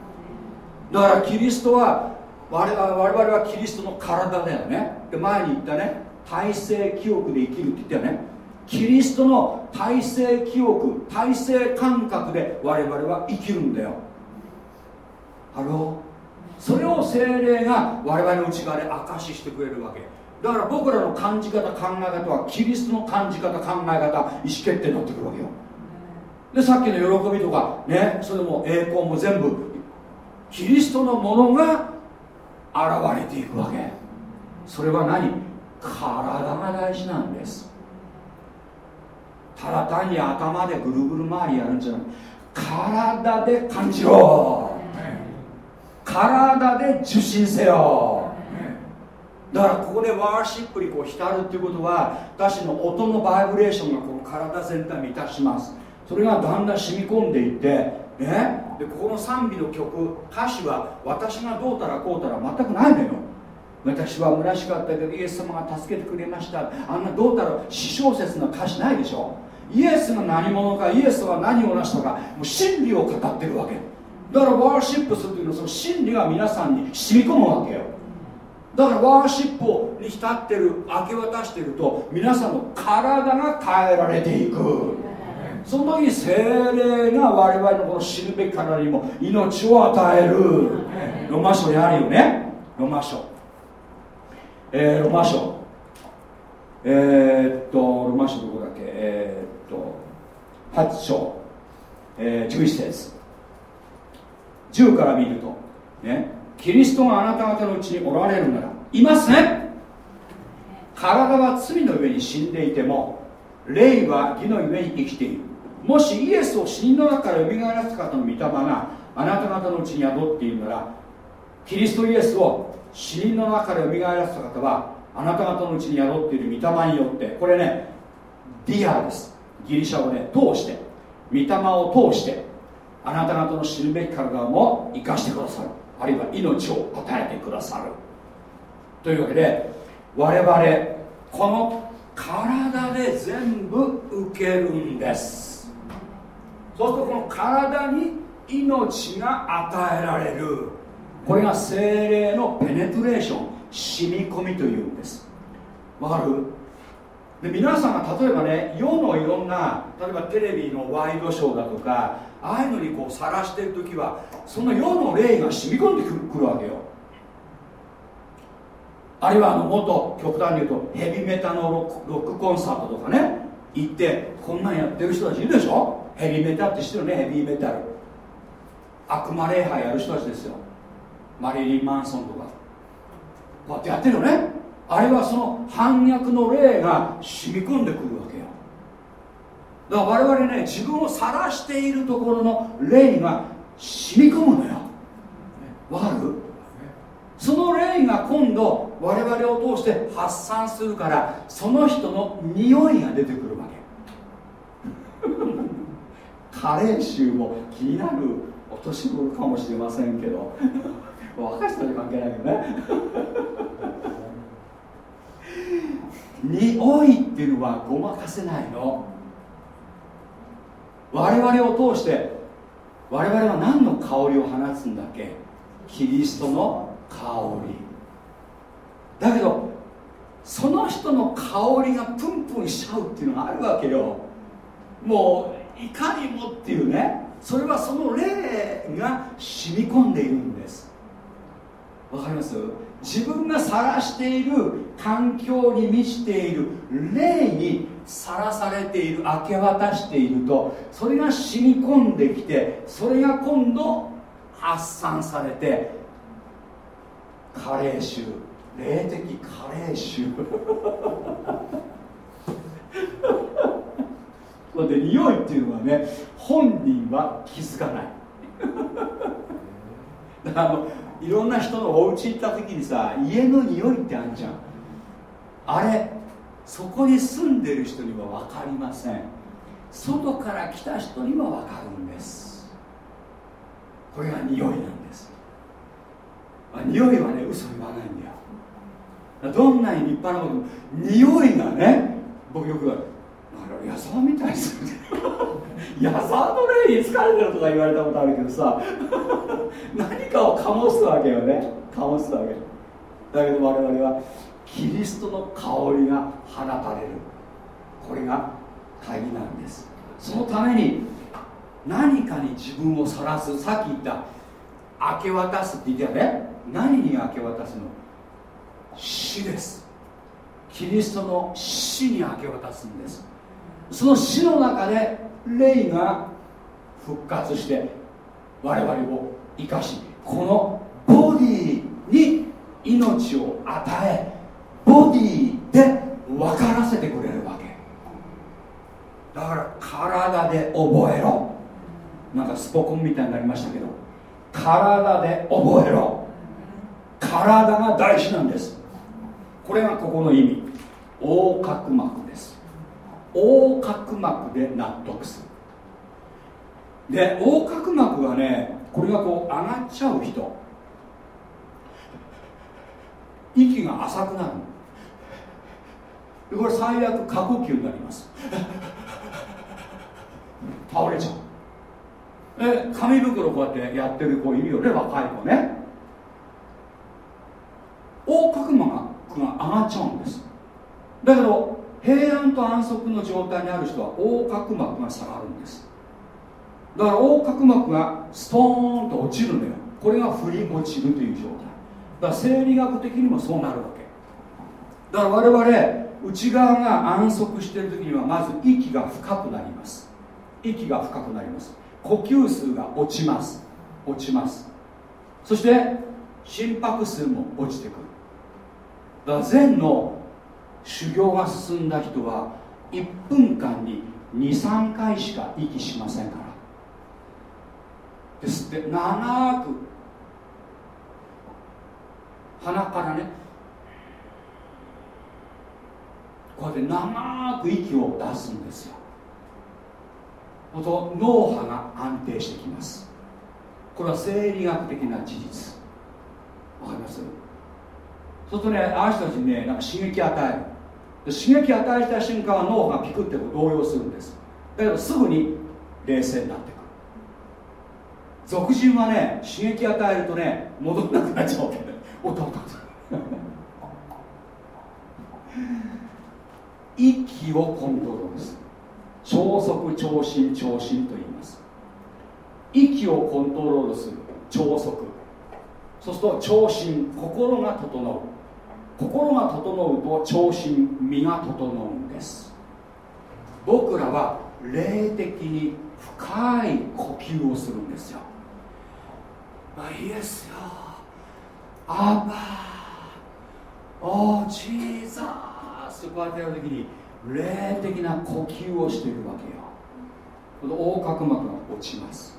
だからキリストは我々我々はキリストの体だよね。で前に言ったね。体制記憶で生きるって言ったよね。キリストの体制記憶体制感覚で我々は生きるんだよ。ハローそれを聖霊が我々の内側で証ししてくれるわけ。だから僕らの感じ方考え方はキリストの感じ方考え方意思決定になってくるわけよ。でさっきの喜びとかねそれも栄光も全部キリストのものが現れていくわけ。それは何？体が大事なんです。ただ単に頭でぐるぐる回りやるんじゃない。体で感じろ。体で受信せよ。だからここでワーシップにこう浸るっていうことは私の音のバイブレーションがこの体全体満たします。それがだんだん染み込んでいってねでここの賛美の曲歌詞は私がどうたらこうたら全くないのよ。私は虚しかったけどイエス様が助けてくれました。あんなどうたら私小説の歌詞ないでしょ。イエスが何者かイエスは何を成したか。もう真理を語ってるわけ。だからワーシップするというのはその真理が皆さんに染み込むわけよ。だからワーシップに浸ってる明け渡してると皆さんの体が変えられていく。その時に精霊が我々のこの死ぬべき体にも命を与える。ロマ書にあるよね。ロマ書。えー、ロマ書。えー、っとロマ書どこだっけ。えー、っと8章、えー、11節。10から見ると。ね。キリストがあなた方のうちにおられるならいますね体は罪の上に死んでいても霊は義の上に生きている。もしイエスを死人の中からよみがえらす方の御霊があなた方のうちに宿っているならキリストイエスを死人の中からよみがえらせた方はあなた方のうちに宿っている御霊によってこれねδιάです。ギリシャ語で通して。御霊を通してあなた方の死ぬべき体も生かしてくださる。あるいは命を与えてくださる。というわけで我々この体で全部受けるんです。そうするとこの体に命が与えられる。これが精霊のペネトレーション染み込みというんです。わかる？で皆さんが例えばね世のいろんな例えばテレビのワイドショーだとかああいうのにこう晒してる時はその世の霊が染み込んでくるわけよ。あるいはあのもっと極端に言うとヘビメタのロックコンサートとかね行ってこんなんやってる人たちいるでしょ？ヘビメタって知ってるね？ヘビメタル。悪魔礼拝やる人たちですよ。マリリン・マンソンとかこうやってやってるよね。あれはその反逆の霊が染み込んでくるわけよ。だから我々ね自分を晒しているところの霊が染み込むのよ。わかる？その霊が今度我々を通して発散するからその人の匂いが出てくるわけ。加齢臭も気になるお年頃かもしれませんけど。若い人に関係ないよね。匂いっていうのはごまかせないの。我々を通して我々は何の香りを放つんだっけ？キリストの香り。だけどその人の香りがプンプンしちゃうっていうのがあるわけよ。もういかにもっていうね。それはその霊が染み込んでいるんです。わかります？自分が晒している環境に満ちている霊にさらされている明け渡しているとそれが染み込んできてそれが今度発散されて加齢臭。霊的加齢臭。で匂いっていうのはね本人は気づかない。あのいろんな人のお家行った時にさ家の匂いってあるじゃん。あれそこに住んでる人には分かりません。外から来た人には分かるんです。これが匂いなんです。あ匂いはね嘘言わないんだよ。どんなに立派なことも匂いがね僕よく矢沢みたいです。矢沢の霊に疲れてるとか言われたことあるけどさ。何かを醸すわけよね。醸すわけ。だけど我々はキリストの香りが放たれる。これが鍵なんです。そのために何かに自分をさらす。さっき言った明け渡すって言ってたね。何に明け渡すの？死です。キリストの死に明け渡すんです。その死の中で霊が復活して我々を生かしこのボディに命を与えボディで分からせてくれるわけ。だから体で覚えろ。なんかスポコンみたいになりましたけど体で覚えろ。体が大事なんです。これがここの意味。横隔膜です。横隔膜で納得する。で横隔膜がねこれがこう上がっちゃう人。息が浅くなるこれ最悪過呼吸になります。倒れちゃう。え紙袋こうやってやってる子いるよね若い子ね。横隔膜が上がっちゃうんです。だけど平安と安息の状態にある人は横隔膜が下がるんです。だから横隔膜がストーンと落ちるのよ。これが振り落ちるという状態。だから生理学的にもそうなるわけ。だから我々内側が安息している時にはまず息が深くなります。息が深くなります。呼吸数が落ちます。落ちます。そして心拍数も落ちてくる。だから禅の修行が進んだ人は1分間に23回しか息しませんから。ですって。長く。鼻からね。こうやって長く息を出すんですよ。と脳波が安定してきます。これは生理学的な事実。わかります？そうするとねあの人たちにねなんか刺激与える。刺激与えた瞬間は脳がピクって動揺するんです。だけどすぐに冷静になってくる。俗人はね刺激与えるとね戻らなくなっちゃうわけ。おっとおっと息をコントロールする。超速超進超進と言います。息をコントロールする。超速そうすると超進心が整う。心が整うと超進身が整うんです。僕らは霊的に深い呼吸をするんですよ。まあイエスよ。アバおジーザース。こうやってやるときに霊的な呼吸をしているわけよ。この横隔膜が落ちます。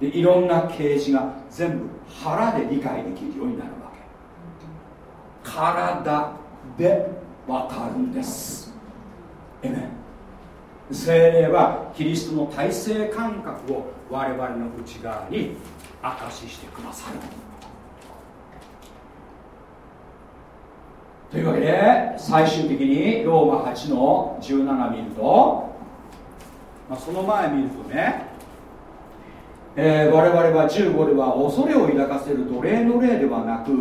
でいろんな啓示が全部腹で理解できるようになる。体でわかるんです。えめ精霊はキリストの体制感覚を我々の内側に明かししてくださる。というわけで最終的にローマ8の17見ると、まあ、その前見るとね、えー、我々は15では恐れを抱かせる奴隷の霊ではなく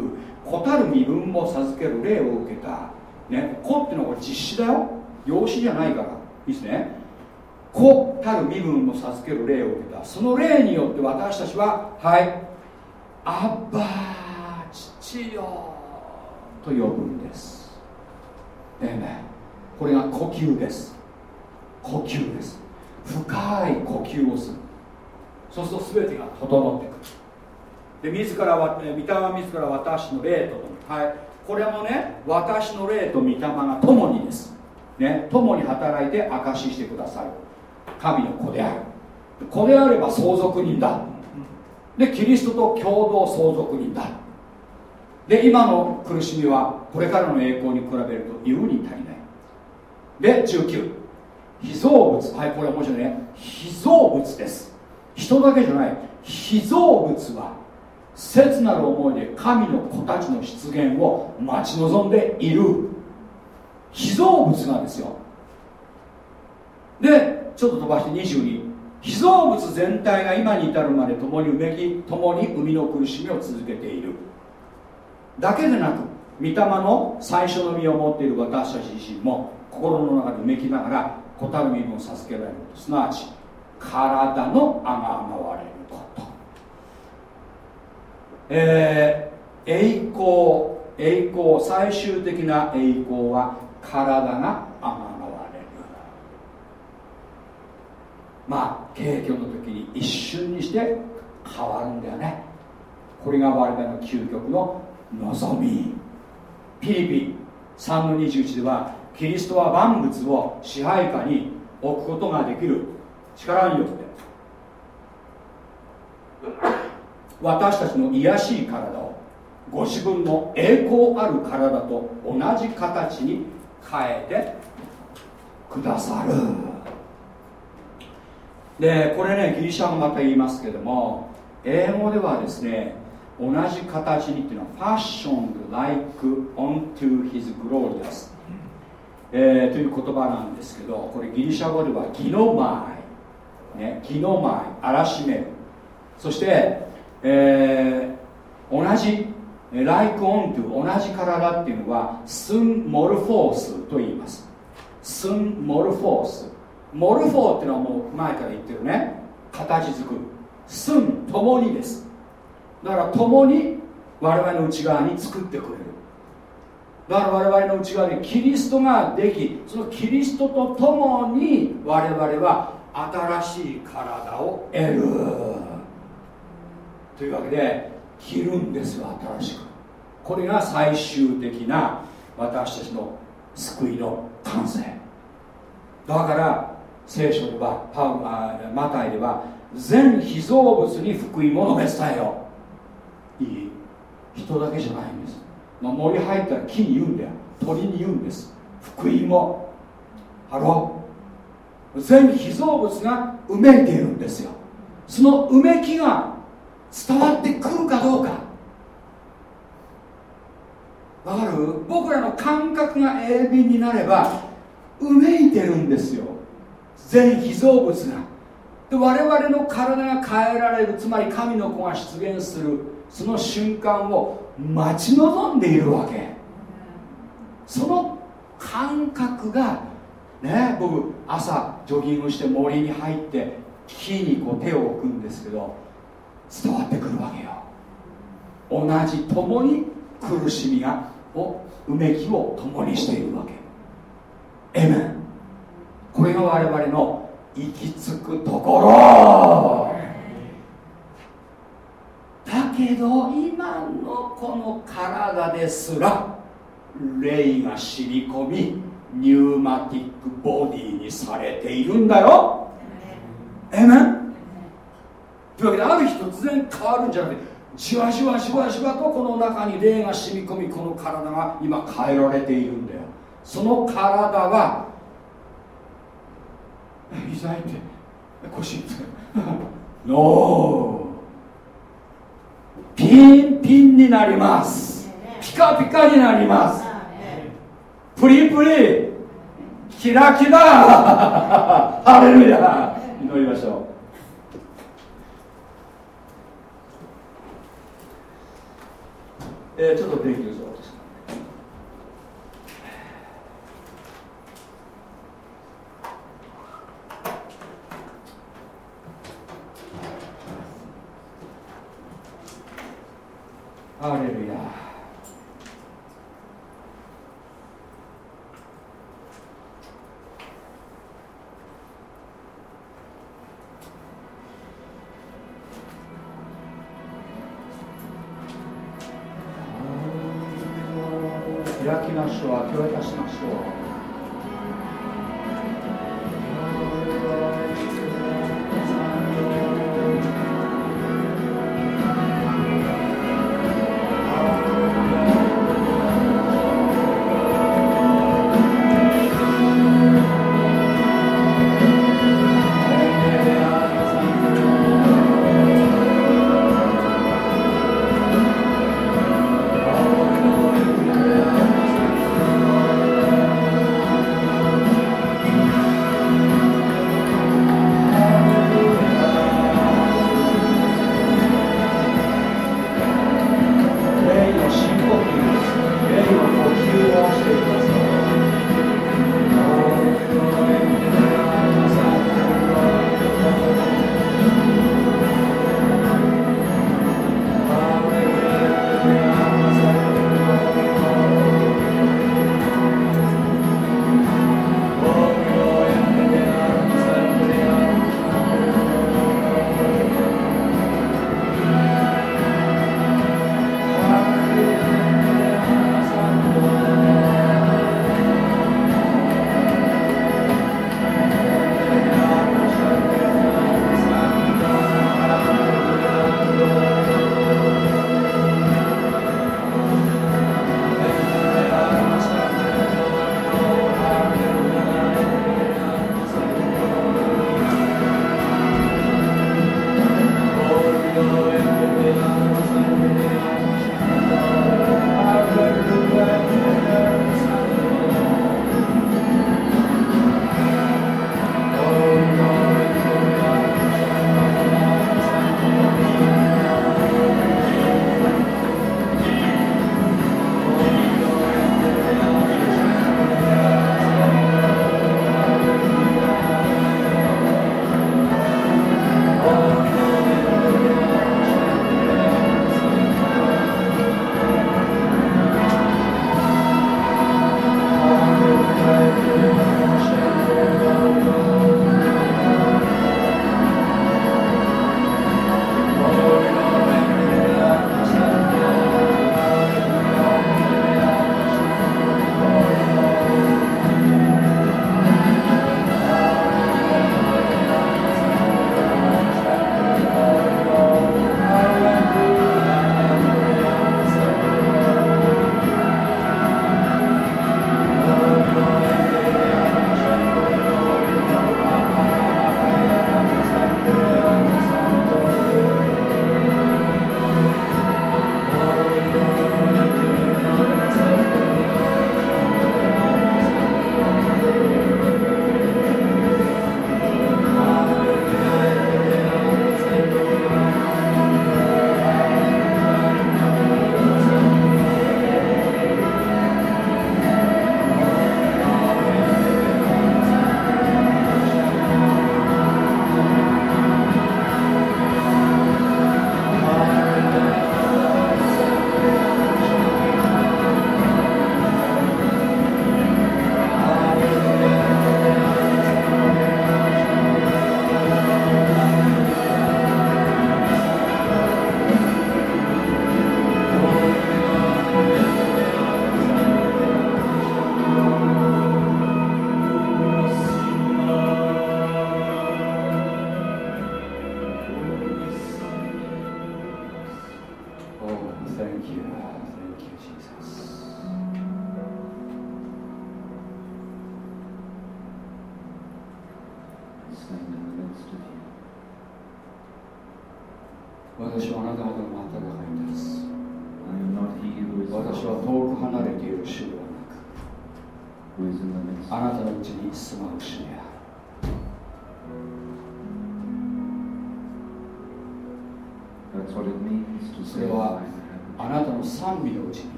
子たる身分も授ける霊を受けた、ね、子っていうのは実施だよ。養子じゃないから。いいですね。子たる身分も授ける霊を受けた。その霊によって私たちははいアッバー父よと呼ぶんです。えめこれが呼吸です。呼吸です。深い呼吸をする。そうすると全てが整ってで自らは御霊自ら私の霊とはい。これもね私の霊と御霊が共にです。ね共に働いて証ししてくださる。神の子である。子であれば相続人だ。でキリストと共同相続人だ。で今の苦しみはこれからの栄光に比べると言うに足りない。で19被造物。はいこれ面白いね。被造物です。人だけじゃない。被造物は切なる思いで神の子たちの出現を待ち望んでいる被造物なんですよ。でちょっと飛ばして22被造物全体が今に至るまで共にうめき共に生みの苦しみを続けている。だけでなく御霊の最初の身を持っている私たち自身も心の中でうめきながら子たる身分を授けられる。すなわち体のあがまわれる。えー、栄光栄光最終的な栄光は体があがわれる。まあ景挙の時に一瞬にして変わるんだよね。これが我々の究極の望み。ピリピ3の21ではキリストは万物を支配下に置くことができる力によって。私たちの癒しい体をご自分の栄光ある体と同じ形に変えてくださる。でこれねギリシャ語また言いますけども英語ではですね同じ形にっていうのは fashioned like unto his glorious、えー、という言葉なんですけどこれギリシャ語ではギノマイ、ね、γίνομαι あらしめる。そして、えー、同じ like unto 同じ体っていうのはσύμμορφος と言います。σύμμορφος。μορφή っていうのはもう前から言ってるね。形作る。σύν 共にです。だから共に我々の内側に作ってくれる。だから我々の内側にキリストができそのキリストと共に我々は新しい体を得る。というわけで着るんですよ新しく。これが最終的な私たちの救いの完成。だから聖書ではパウあマタイでは全被造物に福音を述べ伝えよいい。人だけじゃないんです、まあ、森入ったら木に言うんだよ。鳥に言うんです。福音をハロー全被造物がうめいているんですよ。そのうめきが伝わってくるかどうか。わかる？僕らの感覚が鋭敏になればうめいてるんですよ。全被造物が。で我々の体が変えられるつまり神の子が出現するその瞬間を待ち望んでいるわけ。その感覚がね僕朝ジョギングして森に入って木にこう手を置くんですけど伝わってくるわけよ。同じ共に苦しみがをうめきを共にしているわけ。エメンこれが我々の行き着くところ。だけど今のこの体ですら霊が染み込みニューマティックボディにされているんだよ。えめんというわけである日突然変わるんじゃなくてじわじわじわじわとこの中に霊が染み込みこの体が今変えられているんだよ。その体は膝いて？腰 ノー。ピンピンになります。ピカピカになります。プリプリ。キラキラ。ハレルヤ。祈りましょう。えー、ちょっと電気をそうハレルヤ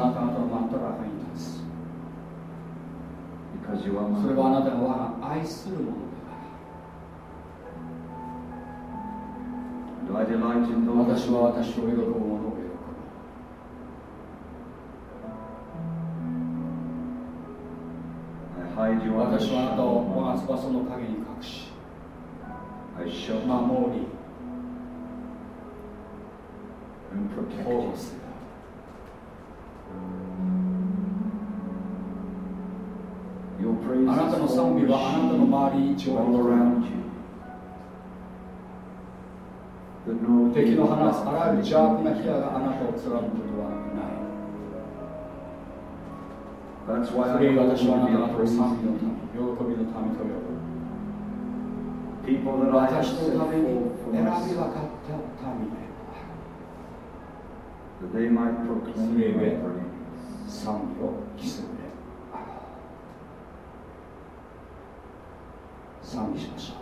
あなた方の真っ只中に立つそれはあなたが我が愛するものだから。私は私を喜ぶ敵の話すあらゆる邪悪な火矢があなたを貫くことはない。それゆ私はあなた方を賛美のため喜びのためと呼ぶ。私のために選び分かった民でそれゆえ賛美を期する賛美しましょう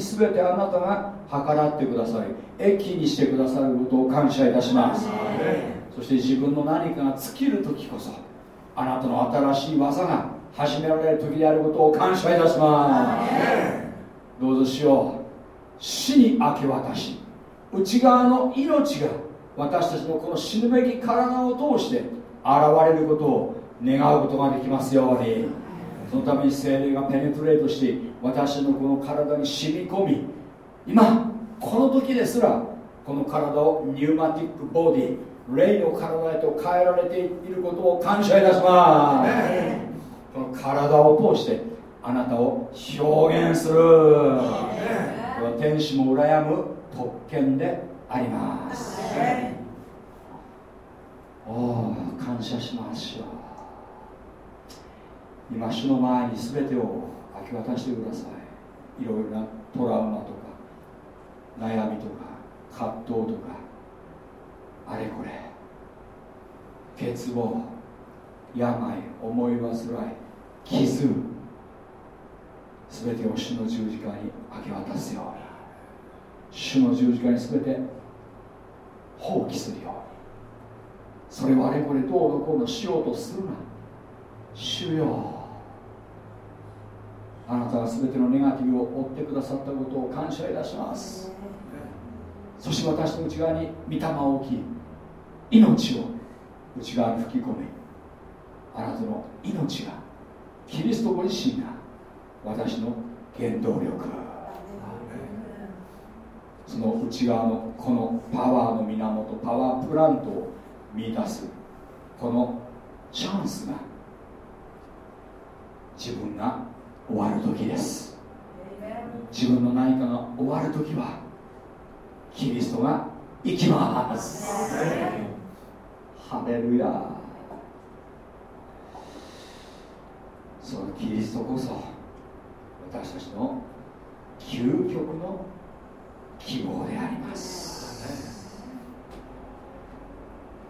全てあなたが計らってください。益にしてくださることを感謝いたします。そして自分の何かが尽きる時こそあなたの新しい技が始められる時であることを感謝いたします。どうぞしよう。死に明け渡し内側の命が私たちのこの死ぬべき体を通して現れることを願うことができますように。そのために精霊がペネトレートして私のこの体に染み込み今この時ですらこの体をニューマティックボディ霊の体へと変えられていることを感謝いたします。この体を通してあなたを表現する。天使も羨む特権であります。おお感謝しましょう今主の前に全てを明け渡してください。いろいろなトラウマとか悩みとか葛藤とかあれこれ欠乏病思い煩い傷全てを主の十字架に明け渡すように主の十字架に全て放棄するよ。うにそれをあれこれどうのこうのしようとするな。主よ。あなたは全てのネガティブを追ってくださったことを感謝いたします。そして私の内側に御霊を置き命を内側に吹き込めあなたの命がキリストご自身が私の原動力その内側のこのパワーの源パワープラントを見出すこのチャンスが自分が終わる時です。自分の何かが終わる時はキリストが生きます。ハレルヤ。そのキリストこそ私たちの究極の希望であります。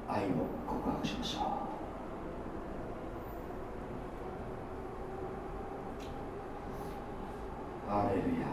愛を告白しましょう。アレルヤ。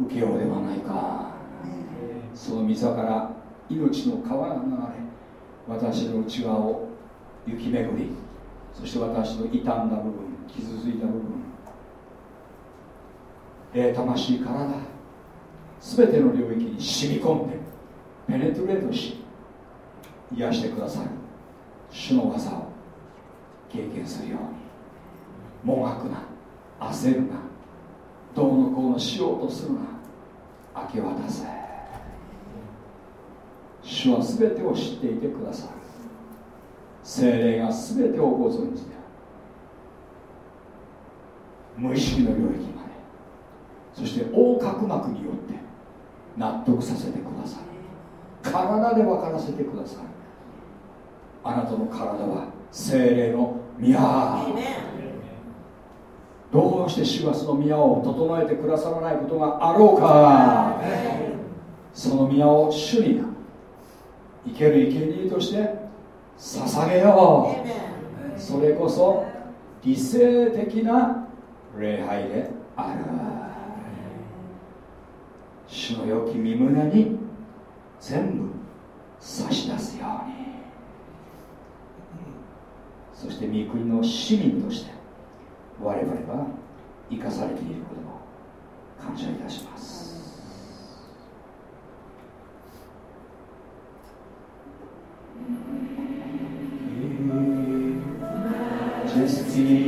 受けようではないか。その溝から命の川が流れ私の内側を雪巡りそして私の傷んだ部分傷ついた部分霊魂体全ての領域に染み込んでペネトレートし癒してくださる。主の技を経験するように。もがくな焦るな。どうのこうのしようとするな。明け渡せ。主は全てを知っていてくださる。精霊が全てをご存知で無意識の領域まで。そして横隔膜によって納得させてくださる。体で分からせてくださる。あなたの体は精霊の宮。どうして主はその宮を整えてくださらないことがあろうか。その宮を主に生ける生贄として捧げよう。それこそ理性的な礼拝である。主の良き身胸に全部差し出すように。そして御国の市民として我々は生かされていることを感謝いたします「Majesty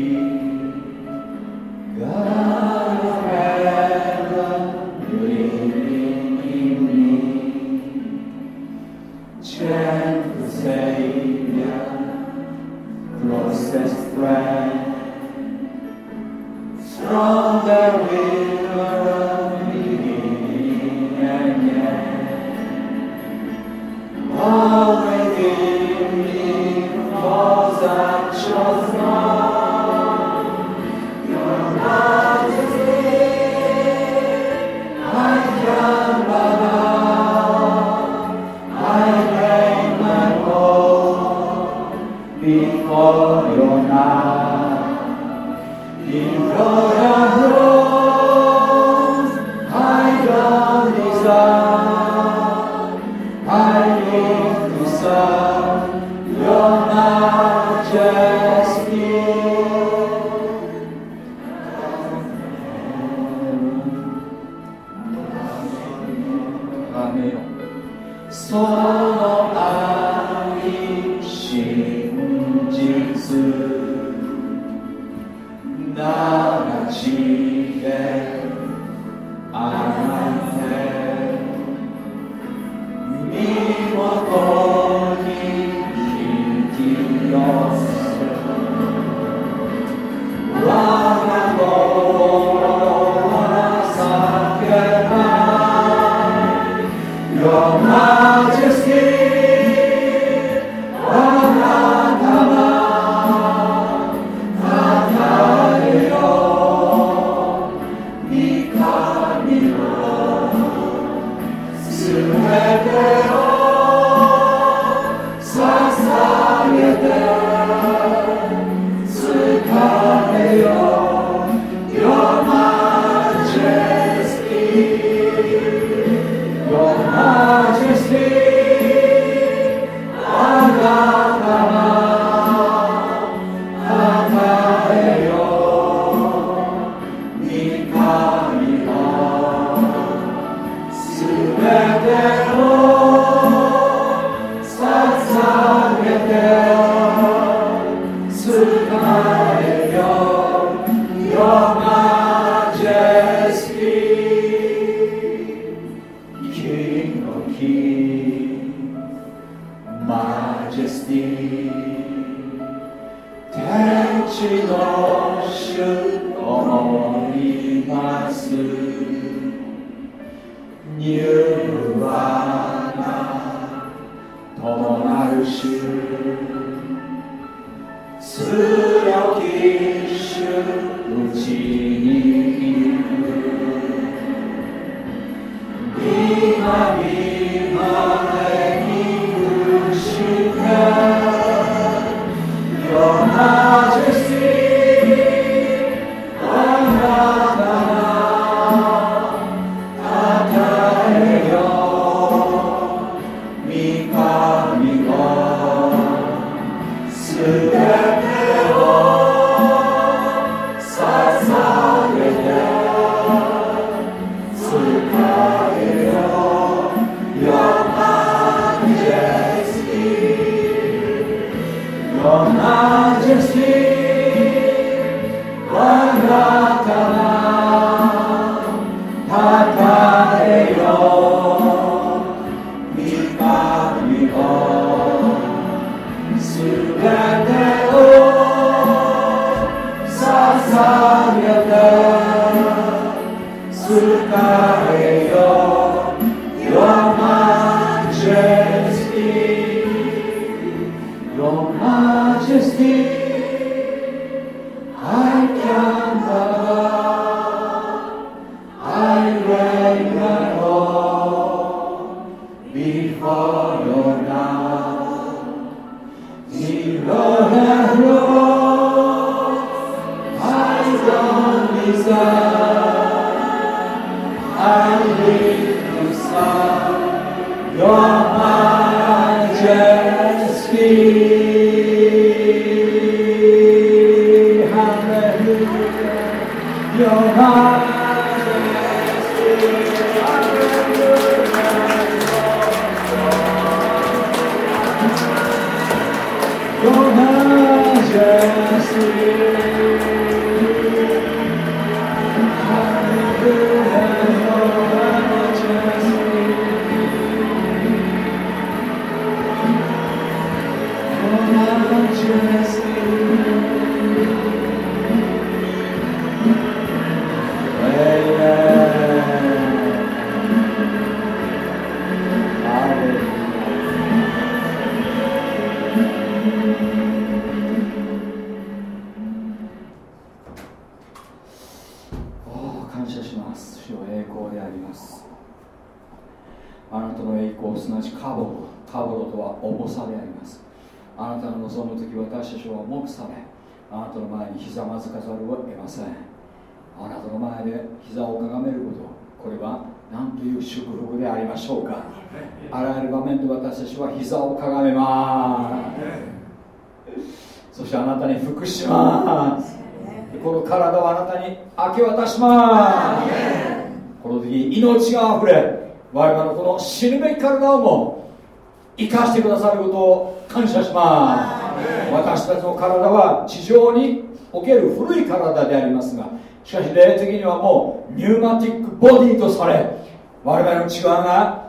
の内側が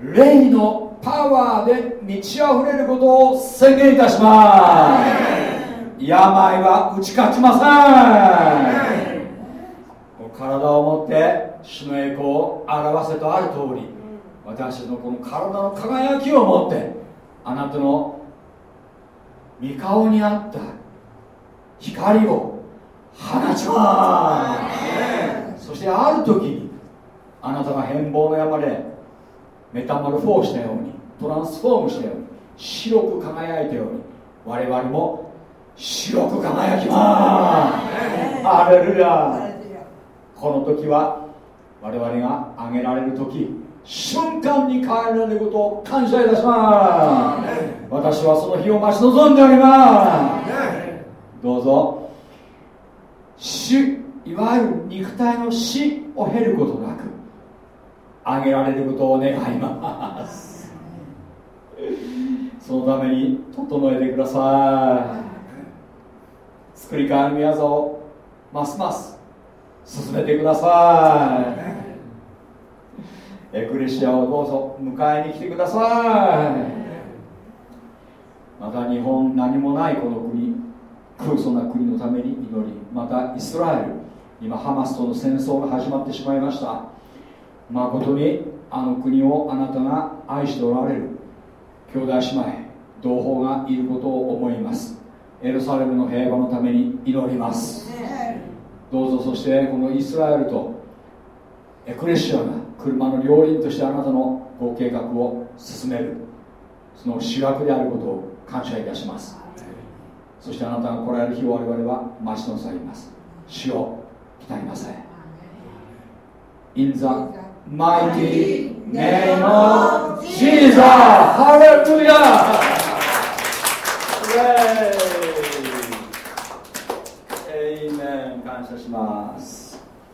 霊のパワーで満ち溢れることを宣言いたします。病は打ち勝ちません体を持って主の栄光を表せとある通り私のこの体の輝きを持ってあなたの御顔にあった光を放ちます。そしてある時にあなたが変貌の山でメタモルフォーしたようにトランスフォームしたように白く輝いたように我々も白く輝きます。アレルヤ。この時は我々が挙げられる時瞬間に変えられることを感謝いたします。私はその日を待ち望んでおります。どうぞ。死いわゆる肉体の死を経ることなくあげられることを願います。そのために整えてください。作り変える宮沢をますます進めてください。エクレシアをどうぞ迎えに来てください。また日本何もないこの国空想な国のために祈りまたイスラエル今ハマスとの戦争が始まってしまいました。誠にあの国をあなたが愛しておられる。兄弟姉妹同胞がいることを思います。エルサレムの平和のために祈ります。どうぞそしてこのイスラエルとエクレシアが車の両輪としてあなたのご計画を進める。その主役であることを感謝いたします。そしてあなたが来られる日を我々は待ち望みます。主を鍛えません In the mighty name of Jesus! Hallelujah! Amen. 感謝します